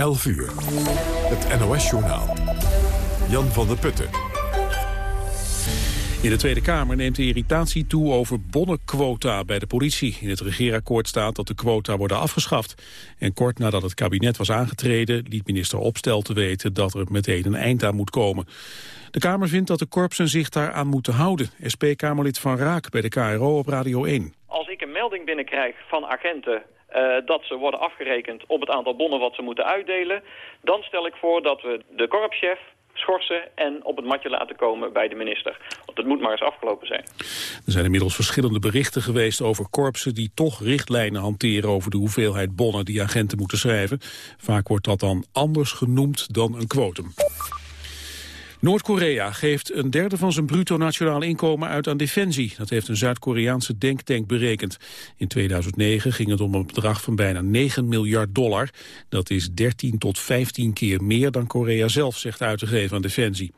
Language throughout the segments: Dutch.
11 uur. Het NOS-journaal. Jan van der Putten. In de Tweede Kamer neemt de irritatie toe over bonnenquota bij de politie. In het regeerakkoord staat dat de quota worden afgeschaft. En kort nadat het kabinet was aangetreden... liet minister Opstel te weten dat er meteen een eind aan moet komen. De Kamer vindt dat de korpsen zich daaraan moeten houden. SP-Kamerlid Van Raak bij de KRO op Radio 1. Als ik een melding binnenkrijg van agenten uh, dat ze worden afgerekend op het aantal bonnen wat ze moeten uitdelen... dan stel ik voor dat we de korpschef schorsen en op het matje laten komen bij de minister. Want het moet maar eens afgelopen zijn. Er zijn inmiddels verschillende berichten geweest over korpsen die toch richtlijnen hanteren over de hoeveelheid bonnen die agenten moeten schrijven. Vaak wordt dat dan anders genoemd dan een quotum. Noord-Korea geeft een derde van zijn bruto nationaal inkomen uit aan defensie. Dat heeft een Zuid-Koreaanse denktank berekend. In 2009 ging het om een bedrag van bijna 9 miljard dollar. Dat is 13 tot 15 keer meer dan Korea zelf zegt uit te geven aan defensie.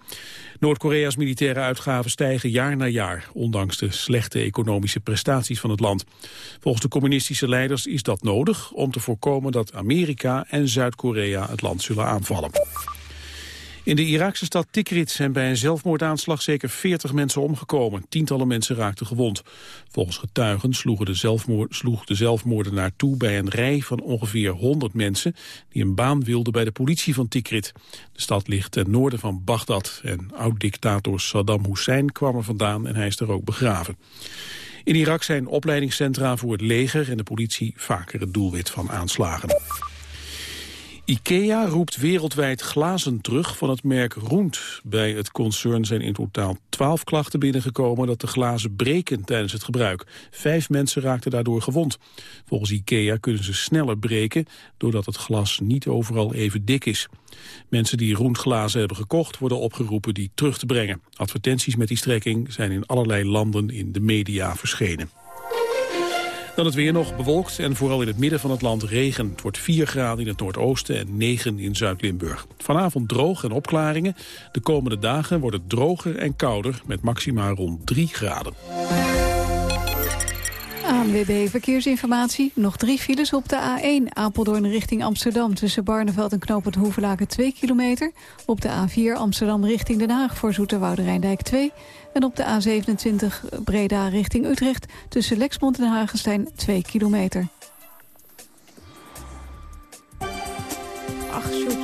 Noord-Korea's militaire uitgaven stijgen jaar na jaar, ondanks de slechte economische prestaties van het land. Volgens de communistische leiders is dat nodig om te voorkomen dat Amerika en Zuid-Korea het land zullen aanvallen. In de Iraakse stad Tikrit zijn bij een zelfmoordaanslag zeker 40 mensen omgekomen. Tientallen mensen raakten gewond. Volgens getuigen sloeg de, zelfmoord, sloeg de zelfmoordenaar toe bij een rij van ongeveer 100 mensen... die een baan wilden bij de politie van Tikrit. De stad ligt ten noorden van Bagdad en oud-dictator Saddam Hussein kwam er vandaan en hij is er ook begraven. In Irak zijn opleidingscentra voor het leger en de politie vaker het doelwit van aanslagen. IKEA roept wereldwijd glazen terug van het merk Roent. Bij het concern zijn in totaal twaalf klachten binnengekomen dat de glazen breken tijdens het gebruik. Vijf mensen raakten daardoor gewond. Volgens IKEA kunnen ze sneller breken doordat het glas niet overal even dik is. Mensen die Roent glazen hebben gekocht worden opgeroepen die terug te brengen. Advertenties met die strekking zijn in allerlei landen in de media verschenen. Dan het weer nog bewolkt en vooral in het midden van het land regen. Het wordt 4 graden in het noordoosten en 9 in Zuid-Limburg. Vanavond droog en opklaringen. De komende dagen wordt het droger en kouder met maxima rond 3 graden. ANWB Verkeersinformatie. Nog drie files op de A1 Apeldoorn richting Amsterdam... tussen Barneveld en Knopend Hoevelaken 2 kilometer. Op de A4 Amsterdam richting Den Haag voor Zoeterwoude Rijndijk 2... En op de A27 Breda richting Utrecht tussen Lexmond en Hagenstein 2 kilometer. Ach, shoot.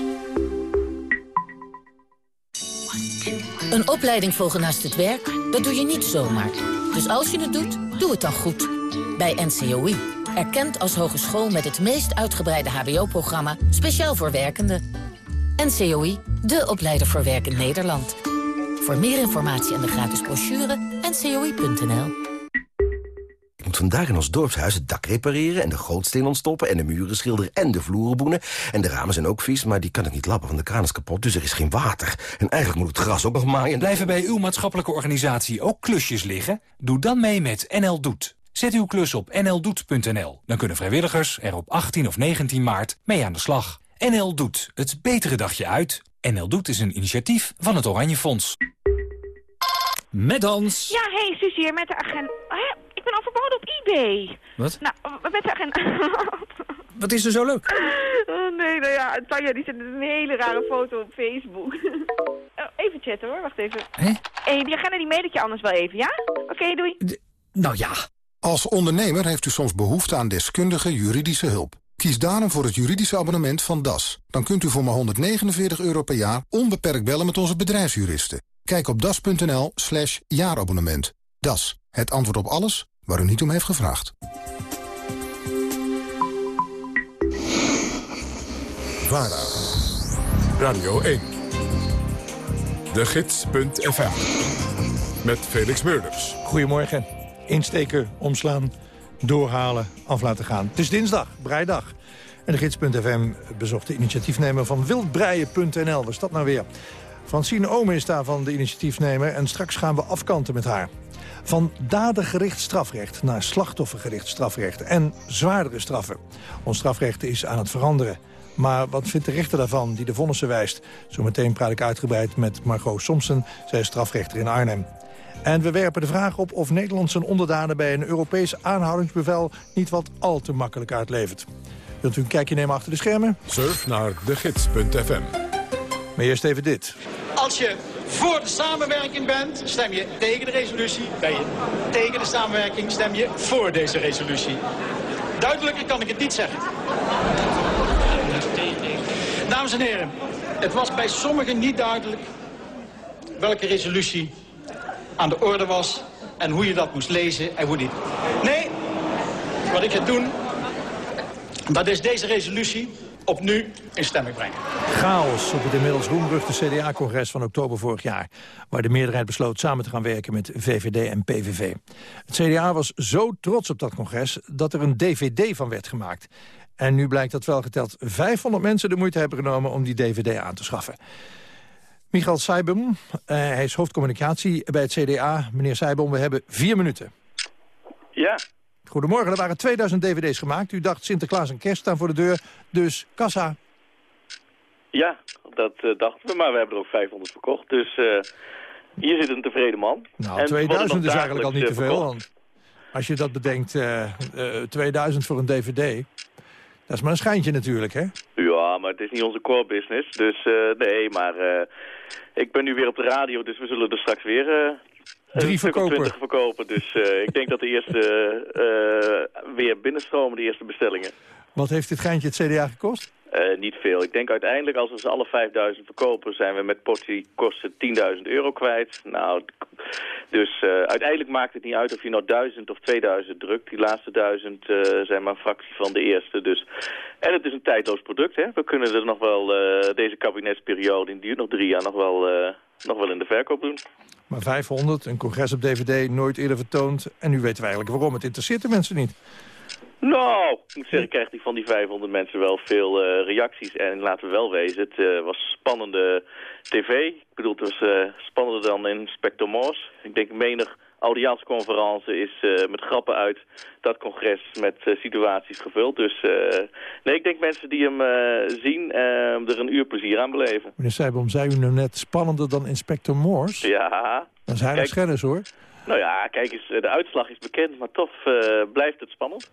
Een opleiding volgen naast het werk, dat doe je niet zomaar. Dus als je het doet, doe het dan goed. Bij NCOI. Erkend als hogeschool met het meest uitgebreide hbo-programma... speciaal voor werkenden. NCOI, de opleider voor werk in Nederland. Voor meer informatie en de gratis brochure, ncoi.nl. Ik moet vandaag in ons dorpshuis het dak repareren... en de gootsteen ontstoppen en de muren schilderen en de vloeren boenen. En de ramen zijn ook vies, maar die kan ik niet lappen, want de kraan is kapot. Dus er is geen water. En eigenlijk moet het gras ook nog maaien. Blijven bij uw maatschappelijke organisatie ook klusjes liggen? Doe dan mee met NL Doet. Zet uw klus op nldoet.nl. Dan kunnen vrijwilligers er op 18 of 19 maart mee aan de slag. NL Doet, het betere dagje uit. NL Doet is een initiatief van het Oranje Fonds. Met Hans. Ja, hey, Susie hier met de agent. Ik ben al verboden op eBay. Wat? Nou, met de agent. Wat is er zo leuk? Oh nee, nou ja, Tanja die zet een hele rare foto op Facebook. Oh, even chatten hoor, wacht even. Hé? hey, die agenda die mail ik je anders wel even, ja? Oké, doei. nou ja. Als ondernemer heeft u soms behoefte aan deskundige juridische hulp. Kies daarom voor het juridische abonnement van DAS. Dan kunt u voor maar 149 euro per jaar onbeperkt bellen met onze bedrijfsjuristen. Kijk op das.nl slash jaarabonnement. Das, het antwoord op alles waar u niet om heeft gevraagd. VARA, Radio 1, de gids.fm, met Felix Meurders. Goedemorgen. Insteken, omslaan, doorhalen, af laten gaan. Het is dinsdag, breidag. En de gids.fm bezocht de initiatiefnemer van wildbreien.nl. Waar is dat nou weer? Francine Ome is daarvan de initiatiefnemer en straks gaan we afkanten met haar. Van dadengericht strafrecht naar slachtoffergericht strafrecht en zwaardere straffen. Ons strafrecht is aan het veranderen. Maar wat vindt de rechter daarvan die de vonnissen wijst? Zometeen praat ik uitgebreid met Margot Somsen, zij is strafrechter in Arnhem. En we werpen de vraag op of Nederland zijn onderdanen bij een Europees aanhoudingsbevel niet wat al te makkelijk uitlevert. Wilt u een kijkje nemen achter de schermen? Surf naar degids.fm. Maar eerst even dit. Als je voor de samenwerking bent, stem je tegen de resolutie. Ben je tegen de samenwerking, stem je voor deze resolutie. Duidelijker kan ik het niet zeggen. Dames en heren, het was bij sommigen niet duidelijk welke resolutie aan de orde was en hoe je dat moest lezen en hoe niet. Nee, wat ik ga doen, dat is deze resolutie op nu in stemming brengen. Chaos op het inmiddels roemruchte CDA-congres van oktober vorig jaar... waar de meerderheid besloot samen te gaan werken met VVD en PVV. Het CDA was zo trots op dat congres dat er een dvd van werd gemaakt. En nu blijkt dat wel geteld 500 mensen de moeite hebben genomen om die dvd aan te schaffen. Michael Seibum, uh, hij is hoofdcommunicatie bij het CDA. Meneer Seibum, we hebben vier minuten. Ja. Goedemorgen, er waren 2000 dvd's gemaakt. U dacht Sinterklaas en kerst staan voor de deur, dus kassa. Ja, dat uh, dachten we, maar we hebben er ook 500 verkocht. Dus uh, hier zit een tevreden man. Nou, en 2000 is eigenlijk al niet te veel. Want als je dat bedenkt, 2000 voor een dvd... Dat is maar een schijntje natuurlijk, hè? Ja, maar het is niet onze core business. Dus uh, nee, maar uh, ik ben nu weer op de radio, dus we zullen er straks weer uh, Drie verkopen. 20 verkopen. Dus ik denk dat de eerste weer binnenstromen, de eerste bestellingen. Wat heeft dit geintje het CDA gekost? Uh, niet veel. Ik denk uiteindelijk als we ze alle 5000 verkopen... zijn we met portie kosten 10.000 euro kwijt. Nou, dus uh, uiteindelijk maakt het niet uit of je nou 1000 of 2000 drukt. Die laatste 1000 uh, zijn maar een fractie van de eerste. Dus. En het is een tijdloos product. Hè? We kunnen er nog wel deze kabinetsperiode... die duurt nog drie jaar nog wel, nog wel in de verkoop doen. Maar 500, een congres op DVD, nooit eerder vertoond. En nu weten we eigenlijk waarom. Het interesseert de mensen niet. Nou, ik moet zeggen, krijgt hij van die 500 mensen wel veel uh, reacties. En laten we wel wezen, het uh, was spannende tv. Ik bedoel, het was uh, spannender dan Inspector Morse. Ik denk menig audiansconferentie is met grappen uit dat congres met situaties gevuld. Dus nee, ik denk mensen die hem zien er een uur plezier aan beleven. Meneer Seibom, zei u nou net spannender dan Inspector Morse? Ja. Dat is heilig schennis, hoor. Nou ja, kijk eens, de uitslag is bekend, maar toch blijft het spannend.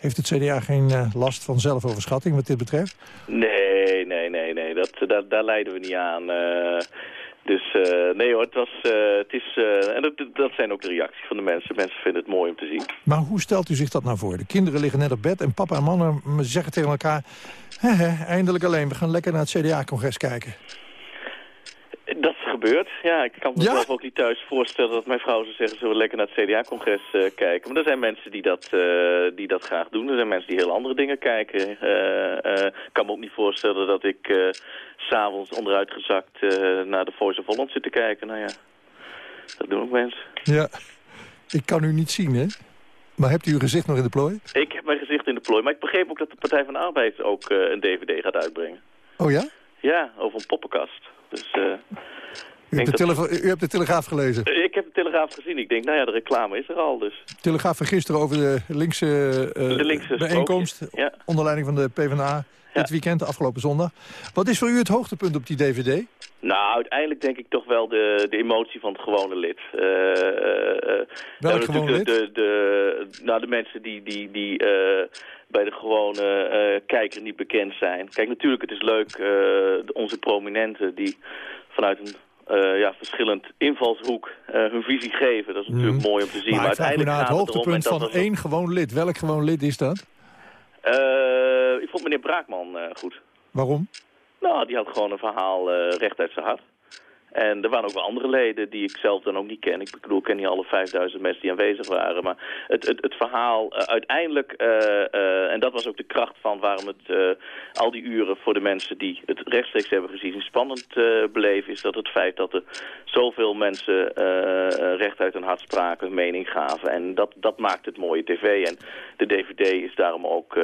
Heeft het CDA geen uh, last van zelfoverschatting wat dit betreft? Nee, nee, nee, nee. Dat, dat, daar leiden we niet aan. Uh, dus uh, nee hoor, het, was, het is... en dat, dat zijn ook de reacties van de mensen. Mensen vinden het mooi om te zien. Maar hoe stelt u zich dat nou voor? De kinderen liggen net op bed en papa en mama zeggen tegen elkaar... He, he, eindelijk alleen, we gaan lekker naar het CDA-congres kijken. Dat gebeurt. Ja, ik kan me ja? zelf ook niet thuis voorstellen dat mijn vrouw zou zeggen... zullen we lekker naar het CDA-congres uh, kijken. Maar er zijn mensen die dat, uh, die dat graag doen. Er zijn mensen die heel andere dingen kijken. Uh, ik kan me ook niet voorstellen dat ik s'avonds onderuitgezakt naar de Voice of Holland zit te kijken. Nou ja, dat doen ook mensen. Ja, ik kan u niet zien, hè? Maar hebt u uw gezicht nog in de plooi? Ik heb mijn gezicht in de plooi. Maar ik begreep ook dat de Partij van de Arbeid ook een dvd gaat uitbrengen. Oh ja? Ja, over een poppenkast. Dus... U hebt, de u hebt, de Telegraaf gelezen? Ik heb de Telegraaf gezien. Ik denk, nou ja, de reclame is er al. Dus. Telegraaf van gisteren over de linkse, uh, de linkse bijeenkomst. Ja. Onder leiding van de PvdA. Ja. Dit weekend, afgelopen zondag. Wat is voor u het hoogtepunt op die DVD? Nou, uiteindelijk denk ik toch wel de, de emotie van het gewone lid. Uh, uh, Welk gewone lid? De, de, nou, de mensen die, die, die uh, bij de gewone kijker niet bekend zijn. Kijk, natuurlijk, het is leuk, onze prominenten die vanuit een uh, ja, verschillend invalshoek uh, hun visie geven. Dat is natuurlijk mm. mooi om te zien. Maar, maar uiteindelijk naar het hoogtepunt van dat één gewoon lid. Welk gewoon lid is dat? Uh, ik vond meneer Braakman goed. Waarom? Nou, die had gewoon een verhaal recht uit zijn hart. En er waren ook wel andere leden die ik zelf dan ook niet ken. Ik bedoel, ik ken niet alle 5000 mensen die aanwezig waren. Maar het, het, het verhaal uh, uiteindelijk, uh, uh, en dat was ook de kracht van waarom het al die uren voor de mensen die het rechtstreeks hebben gezien spannend beleven, is dat het feit dat er zoveel mensen recht uit hun hart spraken, hun mening gaven. En dat, dat maakt het mooie tv. En de dvd is daarom ook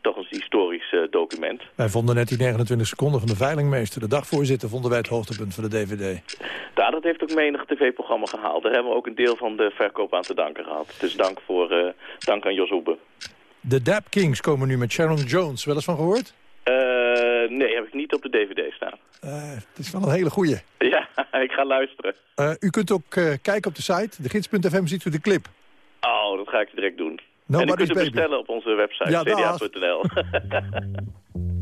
toch een historisch document. Wij vonden net die 29 seconden van de veilingmeester, de dagvoorzitter, vonden wij het hoogtepunt van de dvd. Ja, dat heeft ook menig tv-programma gehaald. Daar hebben we ook een deel van de verkoop aan te danken gehad. Dus dank, voor, uh, dank aan Jos Oebe. De Dap Kings komen nu met Sharon Jones. Wel eens van gehoord? Uh, nee, heb ik niet op de dvd staan. Uh, het is wel een hele goeie. Ja, ik ga luisteren. u kunt ook kijken op de site. De gids.fm ziet u de clip. Oh, dat ga ik direct doen. en u kunt het bestellen op onze website, Ja, cda.nl.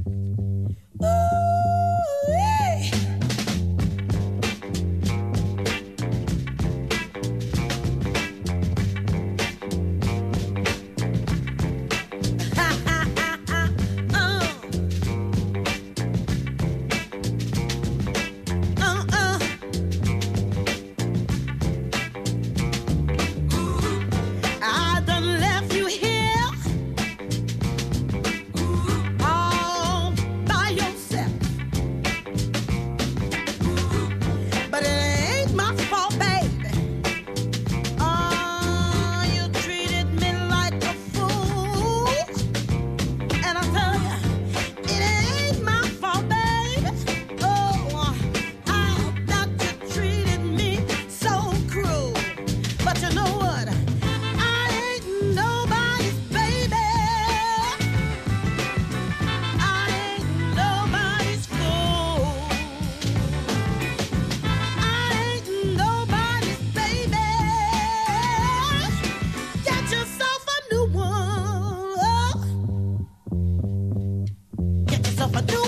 madrugada.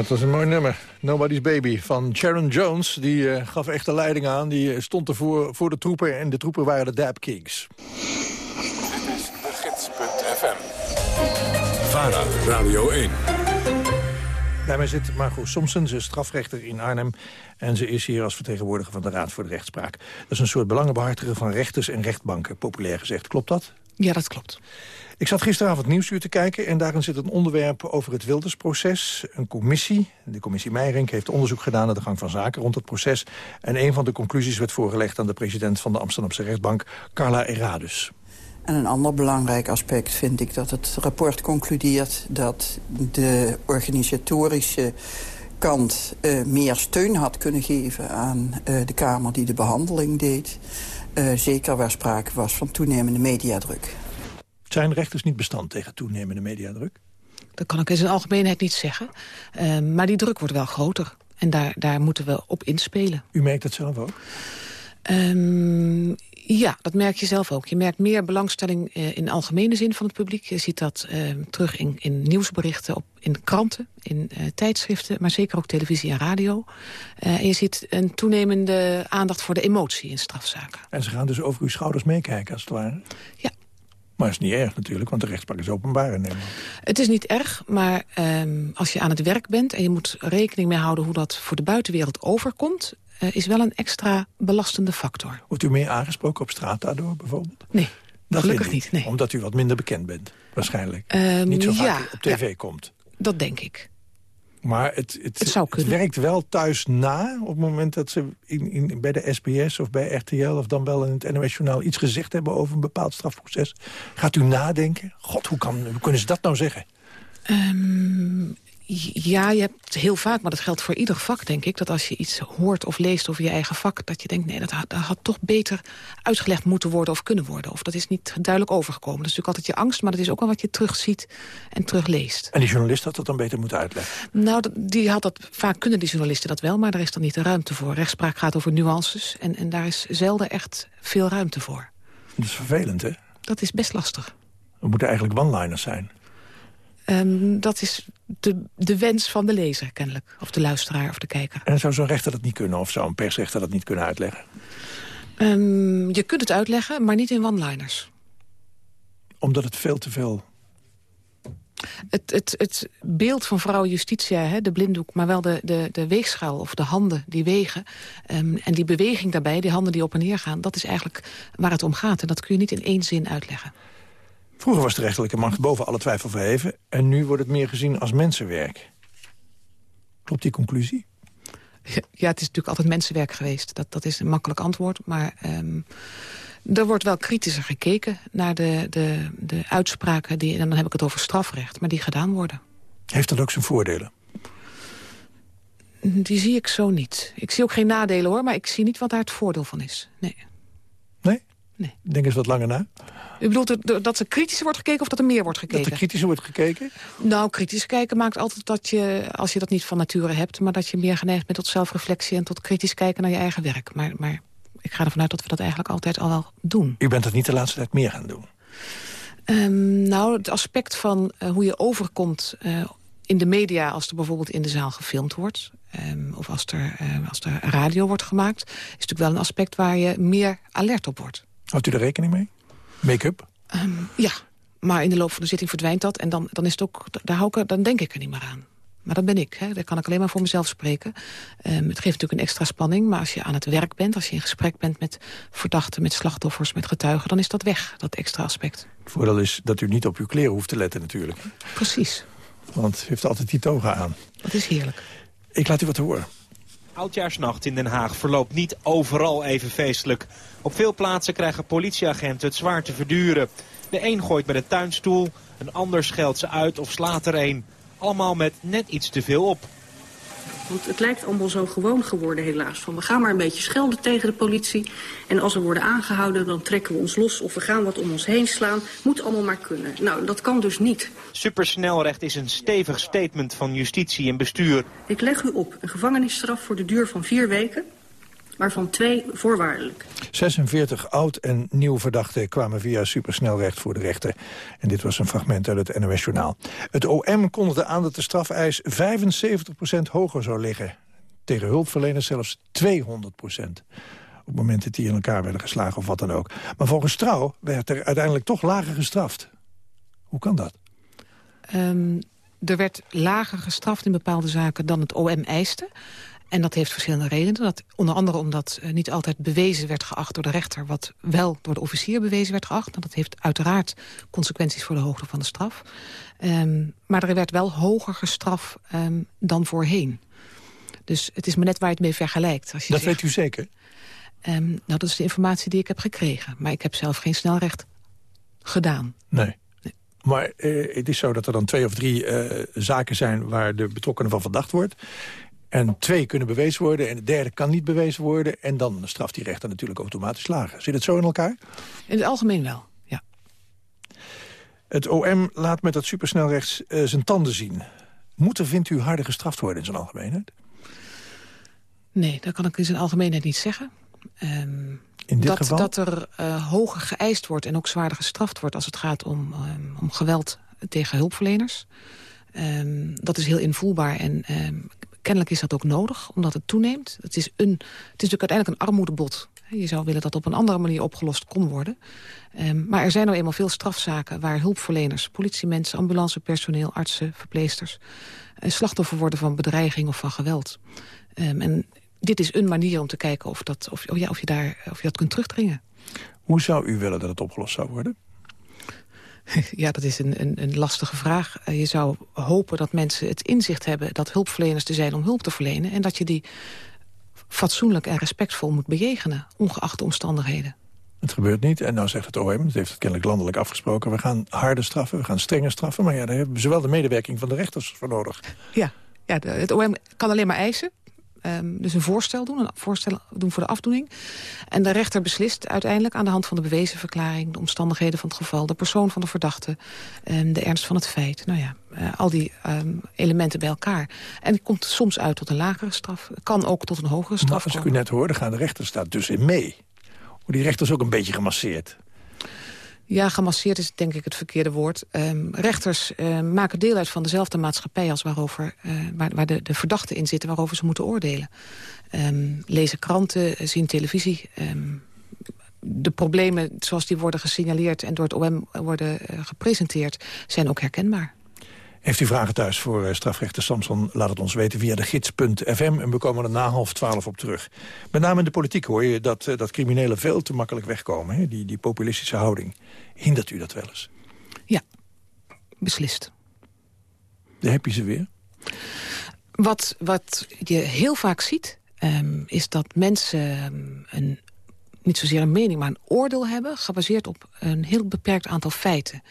Het was een mooi nummer. Nobody's Baby van Sharon Jones. Die eh, gaf echt de leiding aan. Die eh, stond ervoor voor de troepen. En de troepen waren de Dab Kings. Dit is de gids.fm. VARA, Radio 1. Bij mij zit Margot Somsen, ze is strafrechter in Arnhem. En ze is hier als vertegenwoordiger van de Raad voor de Rechtspraak. Dat is een soort belangenbehartiger van rechters en rechtbanken, populair gezegd. Klopt dat? Ja, dat klopt. Ik zat gisteravond Nieuwsuur te kijken en daarin zit een onderwerp over het Wildersproces. Een commissie, de commissie Meijering, heeft onderzoek gedaan naar de gang van zaken rond het proces. En een van de conclusies werd voorgelegd aan de president van de Amsterdamse rechtbank, Carla Eradus. En een ander belangrijk aspect vind ik dat het rapport concludeert... dat de organisatorische kant eh, meer steun had kunnen geven aan eh, de Kamer die de behandeling deed. Eh, zeker waar sprake was van toenemende mediadruk. Zijn rechters niet bestand tegen toenemende mediadruk? Dat kan ik in zijn algemeenheid niet zeggen. Uh, maar die druk wordt wel groter. En daar, daar moeten we op inspelen. U merkt het zelf ook? Um, ja, dat merk je zelf ook. Je merkt meer belangstelling uh, in algemene zin van het publiek. Je ziet dat uh, terug in, in nieuwsberichten, op, in kranten, in uh, tijdschriften... maar zeker ook televisie en radio. en je ziet een toenemende aandacht voor de emotie in strafzaken. En ze gaan dus over uw schouders meekijken, als het ware? Ja. Maar het is niet erg natuurlijk, want de rechtspraak is openbaar in Nederland. Het is niet erg, maar um, als je aan het werk bent... en je moet rekening mee houden hoe dat voor de buitenwereld overkomt... Uh, is wel een extra belastende factor. Wordt u meer aangesproken op straat daardoor bijvoorbeeld? Nee, dat gelukkig niet. Nee. Omdat u wat minder bekend bent, waarschijnlijk. Um, niet zo vaak ja, op tv ja, komt. Dat denk ik. Maar het, het, het, zou het werkt wel thuis na op het moment dat ze in, in, bij de SBS of bij RTL... of dan wel in het NOS-journaal iets gezegd hebben over een bepaald strafproces. Gaat u nadenken? God, hoe, kan, hoe kunnen ze dat nou zeggen? Um, ja, je hebt heel vaak, maar dat geldt voor ieder vak, denk ik... dat als je iets hoort of leest over je eigen vak... dat je denkt, nee, dat had, dat had toch beter uitgelegd moeten worden of kunnen worden. Of dat is niet duidelijk overgekomen. Dat is natuurlijk altijd je angst, maar dat is ook wel wat je terugziet en terugleest. En die journalist had dat dan beter moeten uitleggen? Nou, die had dat, vaak kunnen die journalisten dat wel... maar daar is dan niet de ruimte voor. Rechtspraak gaat over nuances en, en daar is zelden echt veel ruimte voor. Dat is vervelend, hè? Dat is best lastig. We moeten eigenlijk one-liners zijn. Um, dat is de, de wens van de lezer, kennelijk. Of de luisteraar of de kijker. En zou zo'n rechter dat niet kunnen? Of zou een persrechter dat niet kunnen uitleggen? Ehm, je kunt het uitleggen, maar niet in one-liners. Omdat het veel te veel... Het, het, het beeld van vrouw Justitia, hè, de blinddoek... maar wel de, de, de weegschaal of de handen die wegen... ehm, en die beweging daarbij, die handen die op en neer gaan... dat is eigenlijk waar het om gaat. En dat kun je niet in één zin uitleggen. Vroeger was de rechterlijke macht boven alle twijfel verheven... en nu wordt het meer gezien als mensenwerk. Klopt die conclusie? Ja, het is natuurlijk altijd mensenwerk geweest. Dat, dat is een makkelijk antwoord. Maar ehm, er wordt wel kritischer gekeken naar de, de, de uitspraken... Die, en dan heb ik het over strafrecht, maar die gedaan worden. Heeft dat ook zijn voordelen? Die zie ik zo niet. Ik zie ook geen nadelen hoor, maar ik zie niet wat daar het voordeel van is. Nee. Nee? Denk eens wat langer na. U bedoelt dat- dat er kritischer wordt gekeken of dat er meer wordt gekeken? Dat er kritischer wordt gekeken? Nou, kritisch kijken maakt altijd dat je, als je dat niet van nature hebt... maar dat je meer geneigd bent tot zelfreflectie en tot kritisch kijken naar je eigen werk. Maar, maar ik ga ervan uit dat we dat eigenlijk altijd al wel doen. U bent dat niet de laatste tijd meer gaan doen. Ehm, nou, het aspect van eh, hoe je overkomt eh, in de media... als er bijvoorbeeld in de zaal gefilmd wordt... ehm, of als er, eh, als er radio wordt gemaakt... is natuurlijk wel een aspect waar je meer alert op wordt. Houdt u er rekening mee? Make-up? Ehm, ja, maar in de loop van de zitting verdwijnt dat. En dan, dan, is het ook, daar hou ik dan denk ik er niet meer aan. Maar dat ben ik, hè. daar kan ik alleen maar voor mezelf spreken. Ehm, het geeft natuurlijk een extra spanning, maar als je aan het werk bent... als je in gesprek bent met verdachten, met slachtoffers, met getuigen... dan is dat weg, dat extra aspect. Het voordeel is dat u niet op uw kleren hoeft te letten natuurlijk. Precies. Want u heeft altijd die toga aan. Dat is heerlijk. Ik laat u wat horen. Oudjaarsnacht in Den Haag verloopt niet overal even feestelijk. Op veel plaatsen krijgen politieagenten het zwaar te verduren. De een gooit met een tuinstoel, een ander scheldt ze uit of slaat er een. Allemaal met net iets te veel op. Want het lijkt allemaal zo gewoon geworden helaas. Van we gaan maar een beetje schelden tegen de politie. En als we worden aangehouden dan trekken we ons los of we gaan wat om ons heen slaan. Moet allemaal maar kunnen. Nou, dat kan dus niet. Supersnelrecht is een stevig statement van justitie en bestuur. Ik leg u op een gevangenisstraf voor de duur van vier weken. Waarvan twee voorwaardelijk. 46 oud- en nieuw verdachten kwamen via supersnelrecht voor de rechter. En dit was een fragment uit het NOS-journaal. Het OM kondigde aan dat de strafeis 75% hoger zou liggen. Tegen hulpverleners zelfs 200% Op momenten dat die in elkaar werden geslagen of wat dan ook. Maar volgens Trouw werd er uiteindelijk toch lager gestraft. Hoe kan dat? Ehm, er werd lager gestraft in bepaalde zaken dan het OM eiste. En dat heeft verschillende redenen. Dat, onder andere omdat eh, niet altijd bewezen werd geacht door de rechter... wat wel door de officier bewezen werd geacht. Nou, dat heeft uiteraard consequenties voor de hoogte van de straf. Ehm, maar er werd wel hoger gestraft ehm, dan voorheen. Dus het is maar net waar je het mee vergelijkt. Als je Dat zegt, weet u zeker? ehm, nou, dat is de informatie die ik heb gekregen. Maar ik heb zelf geen snelrecht gedaan. Nee. Maar eh, het is zo dat er dan twee of drie eh, zaken zijn... waar de betrokkenen van verdacht wordt. En twee kunnen bewezen worden en de derde kan niet bewezen worden. En dan straft die rechter natuurlijk automatisch lager. Zit het zo in elkaar? In het algemeen wel, ja. Het OM laat met dat supersnelrechts eh, zijn tanden zien. Moet er, vindt u, harder gestraft worden in zijn algemeenheid? Nee, dat kan ik in zijn algemeenheid niet zeggen. Ehm, In dit dat, geval? dat er eh, hoger geëist wordt en ook zwaarder gestraft wordt... als het gaat om, ehm, om geweld tegen hulpverleners. Ehm, dat is heel invoelbaar en kennelijk is dat ook nodig, omdat het toeneemt. Het is, een, het is natuurlijk uiteindelijk een armoedebod. Je zou willen dat op een andere manier opgelost kon worden. Ehm, maar er zijn nou eenmaal veel strafzaken waar hulpverleners... politiemensen, ambulancepersoneel, artsen, verpleegsters... eh, slachtoffer worden van bedreiging of van geweld. Ehm, en dit is een manier om te kijken of, dat, of, of ja, of, je, daar, of je dat kunt terugdringen. Hoe zou u willen dat het opgelost zou worden? Ja, dat is een, een, een lastige vraag. Eh, je zou hopen dat mensen het inzicht hebben dat hulpverleners er zijn om hulp te verlenen. En dat je die fatsoenlijk en respectvol moet bejegenen, ongeacht de omstandigheden. Het gebeurt niet. En nou zegt het OM, dat heeft het kennelijk landelijk afgesproken... we gaan harde straffen, we gaan strenge straffen. Maar ja, daar hebben ze wel de medewerking van de rechters voor nodig. Ja, ja het OM kan alleen maar eisen. Ehm, dus een voorstel doen, een voorstel doen voor de afdoening. En de rechter beslist uiteindelijk aan de hand van de bewezenverklaring... de omstandigheden van het geval, de persoon van de verdachte... en de ernst van het feit. Nou ja, eh, al die ehm, elementen bij elkaar. En het komt soms uit tot een lagere straf. Kan ook tot een hogere straf Maar als ik u net hoorde, gaan de rechters daar dus in mee. Die rechters ook een beetje gemasseerd? Ja, gemasseerd is denk ik het verkeerde woord. Ehm, rechters ehm, maken deel uit van dezelfde maatschappij... als waarover, eh, waar, waar de, de verdachten in zitten, waarover ze moeten oordelen. Ehm, lezen kranten, zien televisie, de problemen zoals die worden gesignaleerd... en door het OM worden eh, gepresenteerd, zijn ook herkenbaar. Heeft u vragen thuis voor eh, strafrechter Samson? Laat het ons weten via de gids.fm en we komen er na half twaalf op terug. Met name in de politiek hoor je dat, eh, dat criminelen veel te makkelijk wegkomen. Hè? Die, die populistische houding. Hindert u dat wel eens? Ja, beslist. Daar heb je ze weer. Wat, wat je heel vaak ziet, ehm, is dat mensen ehm, een, niet zozeer een mening, maar een oordeel hebben... gebaseerd op een heel beperkt aantal feiten.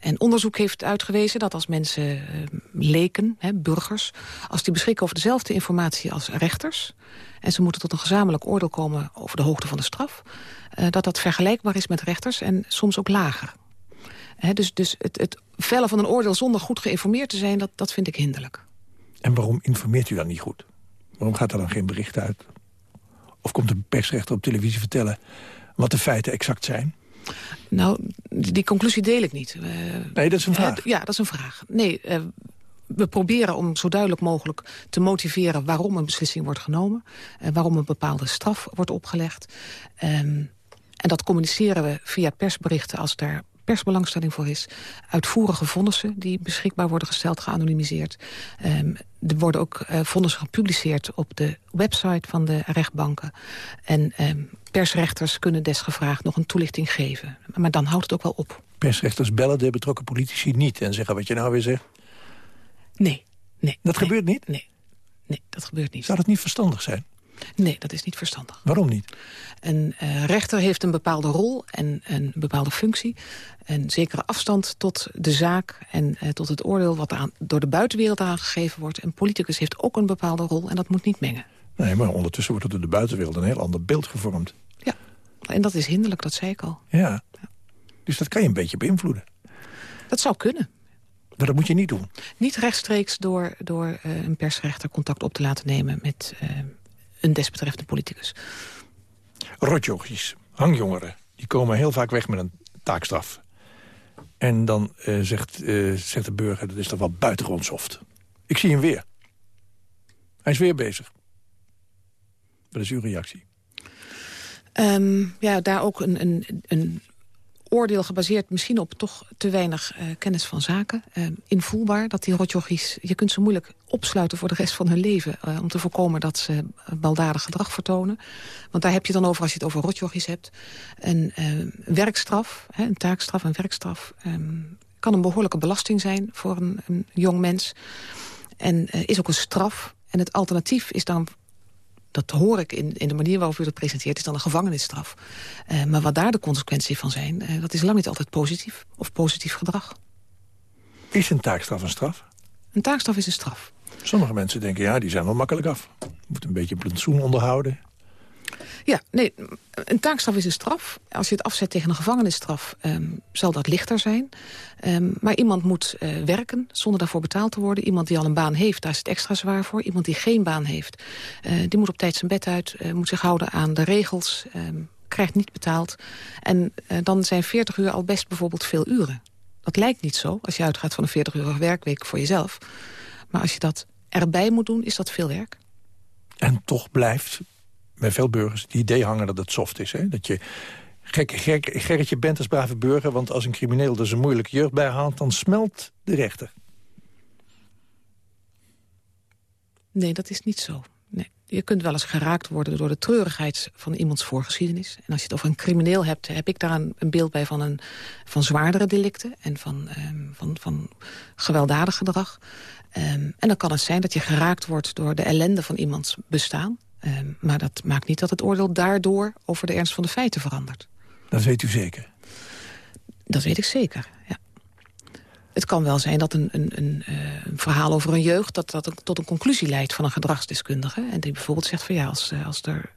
En onderzoek heeft uitgewezen dat als mensen ehm, leken, hè, burgers... als die beschikken over dezelfde informatie als rechters... en ze moeten tot een gezamenlijk oordeel komen over de hoogte van de straf... eh, dat dat vergelijkbaar is met rechters en soms ook lager. Hè, dus dus het, het vellen van een oordeel zonder goed geïnformeerd te zijn... dat, dat vind ik hinderlijk. En waarom informeert u dan niet goed? Waarom gaat er dan geen bericht uit? Of komt een persrechter op televisie vertellen wat de feiten exact zijn? Nou, die conclusie deel ik niet. Nee, dat is een vraag. ja, dat is een vraag. Nee, eh, we proberen om zo duidelijk mogelijk te motiveren... waarom een beslissing wordt genomen. eh, waarom een bepaalde straf wordt opgelegd. Ehm, en dat communiceren we via persberichten als daar persbelangstelling voor is. Uitvoerige vonnissen die beschikbaar worden gesteld, geanonimiseerd. Ehm, er worden ook eh, vonnissen gepubliceerd op de website van de rechtbanken. En ehm, persrechters kunnen desgevraagd nog een toelichting geven. Maar dan houdt het ook wel op. Persrechters bellen de betrokken politici niet en zeggen wat je nou weer zegt. Nee, nee. Dat gebeurt niet? Nee, nee, dat gebeurt niet. Zou dat niet verstandig zijn? Nee, dat is niet verstandig. Waarom niet? Een eh, rechter heeft een bepaalde rol en een bepaalde functie. Een zekere afstand tot de zaak en eh, tot het oordeel... wat aan, door de buitenwereld aangegeven wordt. Een politicus heeft ook een bepaalde rol en dat moet niet mengen. Nee, maar ondertussen wordt er door de buitenwereld een heel ander beeld gevormd. En dat is hinderlijk, dat zei ik al. Ja. Dus dat kan je een beetje beïnvloeden. Dat zou kunnen. Maar dat moet je niet doen. Niet rechtstreeks door, door eh, een persrechter contact op te laten nemen... met een desbetreffende politicus. Rotjochies, hangjongeren, die komen heel vaak weg met een taakstraf. En dan eh, zegt, eh, zegt de burger, dat is toch wel buitengewoon soft. Ik zie hem weer. Hij is weer bezig. Wat is uw reactie? Ehm, ja, daar ook een, een, een oordeel gebaseerd misschien op toch te weinig eh, kennis van zaken. Ehm, invoelbaar dat die rotjochies, je kunt ze moeilijk opsluiten voor de rest van hun leven... eh, om te voorkomen dat ze eh, baldadig gedrag vertonen. Want daar heb je dan over als je het over rotjochies hebt. Een werkstraf, hè, een taakstraf, een werkstraf... ehm, kan een behoorlijke belasting zijn voor een, een jong mens. En eh, is ook een straf. En het alternatief is dan dat hoor ik in, in de manier waarop u dat presenteert, is dan een gevangenisstraf. Eh, maar wat daar de consequenties van zijn, eh, dat is lang niet altijd positief of positief gedrag. Is een taakstraf een straf? Een taakstraf is een straf. Sommige mensen denken, ja, die zijn wel makkelijk af. Je moet een beetje plantsoen onderhouden. Ja, nee, een taakstraf is een straf. Als je het afzet tegen een gevangenisstraf, ehm, zal dat lichter zijn. Ehm, maar iemand moet eh, werken zonder daarvoor betaald te worden. Iemand die al een baan heeft, daar is het extra zwaar voor. Iemand die geen baan heeft, eh, die moet op tijd zijn bed uit... eh, moet zich houden aan de regels, ehm, krijgt niet betaald. En dan zijn 40 uur al best bijvoorbeeld veel uren. Dat lijkt niet zo, als je uitgaat van een 40-urige werkweek voor jezelf. Maar als je dat erbij moet doen, is dat veel werk. En toch blijft bij veel burgers het idee hangen dat het soft is. Hè? Dat je gek, gek, Gerritje bent als brave burger... want als een crimineel er zijn moeilijke jeugd bij haalt... dan smelt de rechter. Nee, dat is niet zo. Nee. Je kunt wel eens geraakt worden door de treurigheid van iemands voorgeschiedenis. En als je het over een crimineel hebt, heb ik daar een, een beeld bij van, een, van zwaardere delicten en van, ehm, van, van gewelddadig gedrag. Ehm, en dan kan het zijn dat je geraakt wordt door de ellende van iemands bestaan. Ehm, maar dat maakt niet dat het oordeel daardoor over de ernst van de feiten verandert. Dat weet u zeker. Dat weet ik zeker, ja. Het kan wel zijn dat een, een, een, eh, een verhaal over een jeugd... dat dat tot een conclusie leidt van een gedragsdeskundige. En die bijvoorbeeld zegt van ja, als, eh, als er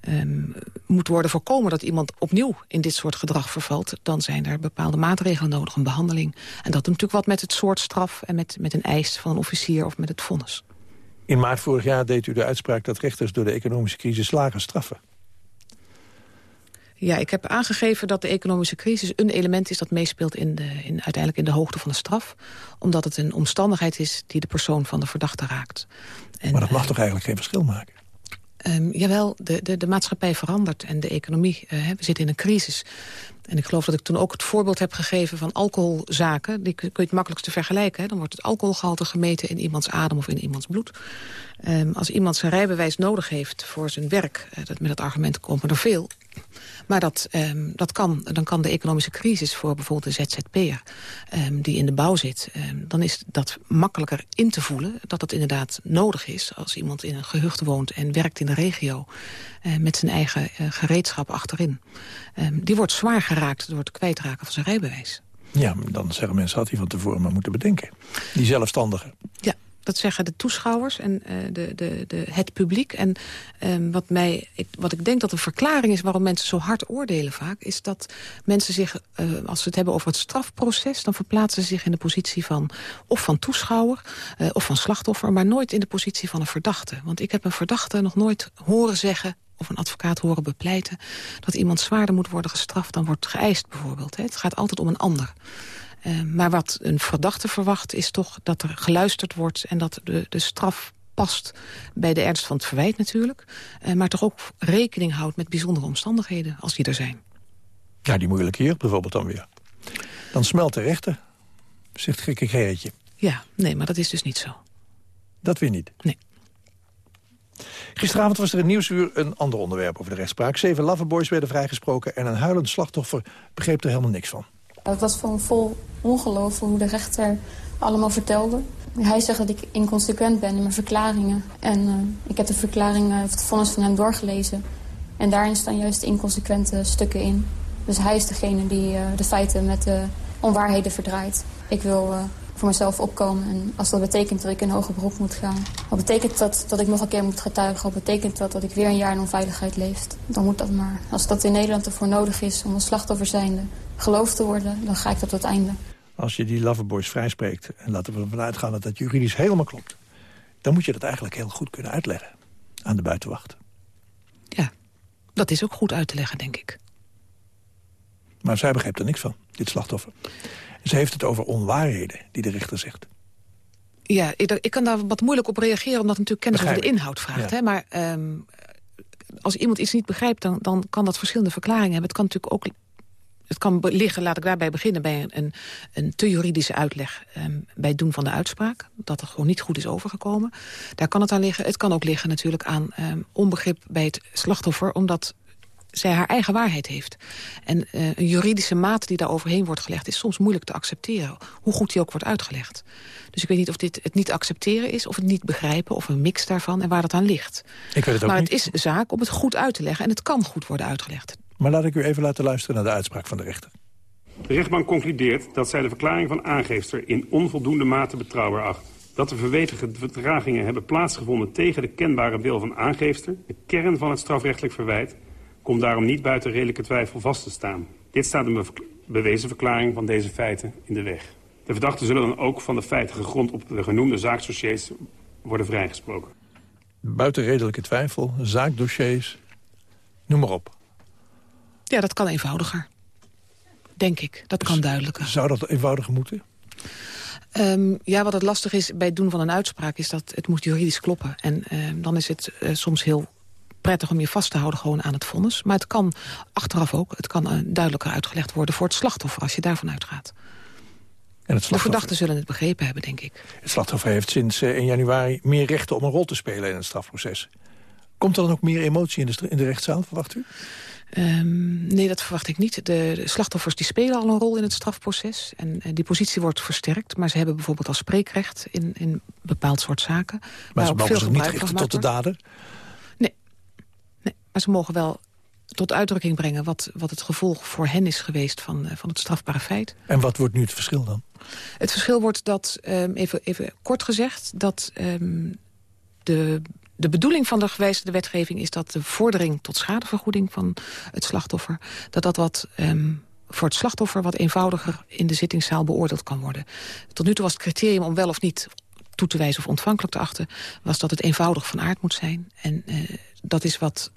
ehm, moet worden voorkomen... dat iemand opnieuw in dit soort gedrag vervalt... dan zijn er bepaalde maatregelen nodig, een behandeling. En dat doet natuurlijk wat met het soort straf... en met, met een eis van een officier of met het vonnis. In maart vorig jaar deed u de uitspraak dat rechters door de economische crisis lager straffen. Ja, ik heb aangegeven dat de economische crisis een element is... dat meespeelt in de, in, uiteindelijk in de hoogte van de straf. Omdat het een omstandigheid is die de persoon van de verdachte raakt. En, maar dat mag toch eigenlijk geen verschil maken? Ehm, jawel, de, de, de maatschappij verandert en de economie. hè, we zitten in een crisis. En ik geloof dat ik toen ook het voorbeeld heb gegeven van alcoholzaken. Die kun kun je het makkelijkste vergelijken. Hè. Dan wordt het alcoholgehalte gemeten in iemands adem of in iemands bloed. Ehm, als iemand zijn rijbewijs nodig heeft voor zijn werk... eh, dat, met dat argument komen er veel... Maar dat, ehm, dat kan, dan kan de economische crisis voor bijvoorbeeld een ZZP'er... ehm, die in de bouw zit, ehm, dan is dat makkelijker in te voelen... dat het inderdaad nodig is als iemand in een gehucht woont... en werkt in de regio eh, met zijn eigen eh, gereedschap achterin. Die wordt zwaar geraakt door het kwijtraken van zijn rijbewijs. Ja, dan zeggen mensen, had hij van tevoren maar moeten bedenken. Die zelfstandigen. Ja, dat zeggen de toeschouwers en eh, de, de, de, het publiek. En ehm, wat, mij, wat ik denk dat een verklaring is waarom mensen zo hard oordelen vaak... is dat mensen zich, eh, als ze het hebben over het strafproces... dan verplaatsen ze zich in de positie van of van toeschouwer eh, of van slachtoffer... maar nooit in de positie van een verdachte. Want ik heb een verdachte nog nooit horen zeggen of een advocaat horen bepleiten... dat iemand zwaarder moet worden gestraft dan wordt geëist bijvoorbeeld. Het gaat altijd om een ander. Uh, maar wat een verdachte verwacht is toch dat er geluisterd wordt... en dat de, de straf past bij de ernst van het verwijt natuurlijk... Uh, maar toch ook rekening houdt met bijzondere omstandigheden als die er zijn. Ja, die moeilijke hier bijvoorbeeld dan weer. Dan smelt de rechter, zegt gekke Gerritje. Ja, nee, maar dat is dus niet zo. Dat weer niet? Nee. Gisteravond was er in Nieuwsuur een ander onderwerp over de rechtspraak. Zeven loverboys werden vrijgesproken en een huilend slachtoffer begreep er helemaal niks van. Het was gewoon vol ongeloof hoe de rechter allemaal vertelde. Hij zegt dat ik inconsequent ben in mijn verklaringen. En uh, ik heb de verklaring, uh, het vonnis van hem doorgelezen. En daarin staan juist inconsequente stukken in. Dus hij is degene die uh, de feiten met de onwaarheden verdraait. Ik wil voor mezelf opkomen. En als dat betekent dat ik in hoger beroep moet gaan. Wat betekent dat dat ik nog een keer moet getuigen? Wat betekent dat dat ik weer een jaar in onveiligheid leef? Dan moet dat maar. Als dat in Nederland ervoor nodig is om een slachtoffer zijnde geloofd te worden, dan ga ik tot het einde. Als je die loverboys vrijspreekt, en laten we ervan uitgaan dat dat juridisch helemaal klopt... dan moet je dat eigenlijk heel goed kunnen uitleggen aan de buitenwacht. Ja, dat is ook goed uit te leggen, denk ik. Maar zij begrijpt er niks van, dit slachtoffer. Ze heeft het over onwaarheden, die de rechter zegt. Ja, ik, ik kan daar wat moeilijk op reageren... omdat natuurlijk kennis over de inhoud vraagt. Ja. Hè? Maar um, als iemand iets niet begrijpt, dan, dan kan dat verschillende verklaringen hebben. Het kan natuurlijk ook het kan liggen, laat ik daarbij beginnen, bij een, een te juridische uitleg um, bij het doen van de uitspraak. Dat er gewoon niet goed is overgekomen. Daar kan het aan liggen. Het kan ook liggen natuurlijk aan um, onbegrip bij het slachtoffer, omdat zij haar eigen waarheid heeft. En uh, een juridische maat die daar overheen wordt gelegd... is soms moeilijk te accepteren, hoe goed die ook wordt uitgelegd. Dus ik weet niet of dit het niet accepteren is... of het niet begrijpen, of een mix daarvan en waar dat aan ligt. Ik weet het ook maar niet. het is zaak om het goed uit te leggen... en het kan goed worden uitgelegd. Maar laat ik u even laten luisteren naar de uitspraak van de rechter. De rechtbank concludeert dat zij de verklaring van aangeefster... in onvoldoende mate betrouwbaar acht. Dat de verweten vertragingen hebben plaatsgevonden tegen de kenbare wil van aangeefster... de kern van het strafrechtelijk verwijt komt daarom niet buiten redelijke twijfel vast te staan. Dit staat een be bewezen verklaring van deze feiten in de weg. De verdachten zullen dan ook van de feiten gegrond op de genoemde zaakdossiers worden vrijgesproken. Buiten redelijke twijfel, zaakdossiers, noem maar op. Ja, dat kan eenvoudiger. Denk ik. Dat kan duidelijker. Zou dat eenvoudiger moeten? Um, ja, wat het lastig is bij het doen van een uitspraak... is dat het moet juridisch kloppen. En um, dan is het uh, soms heel prettig om je vast te houden gewoon aan het vonnis. Maar het kan achteraf ook, het kan uh, duidelijker uitgelegd worden voor het slachtoffer... als je daarvan uitgaat. En het de verdachten zullen het begrepen hebben, denk ik. Het slachtoffer heeft sinds uh, 1 januari meer rechten om een rol te spelen in het strafproces. Komt er dan ook meer emotie in de, in de rechtszaal, verwacht u? Um, nee, dat verwacht ik niet. De, slachtoffers die spelen al een rol in het strafproces. En die positie wordt versterkt. Maar ze hebben bijvoorbeeld al spreekrecht in, in bepaald soort zaken. Maar ze mogen zich niet richten tot de dader? Nee. nee. Maar ze mogen wel tot uitdrukking brengen... wat, wat het gevolg voor hen is geweest van, uh, van het strafbare feit. En wat wordt nu het verschil dan? Het verschil wordt dat, um, even, even kort gezegd... dat um, de de bedoeling van de gewijzigde wetgeving is dat de vordering tot schadevergoeding van het slachtoffer... dat dat wat um, voor het slachtoffer wat eenvoudiger in de zittingszaal beoordeeld kan worden. Tot nu toe was het criterium om wel of niet toe te wijzen of ontvankelijk te achten... was dat het eenvoudig van aard moet zijn. En uh, dat is wat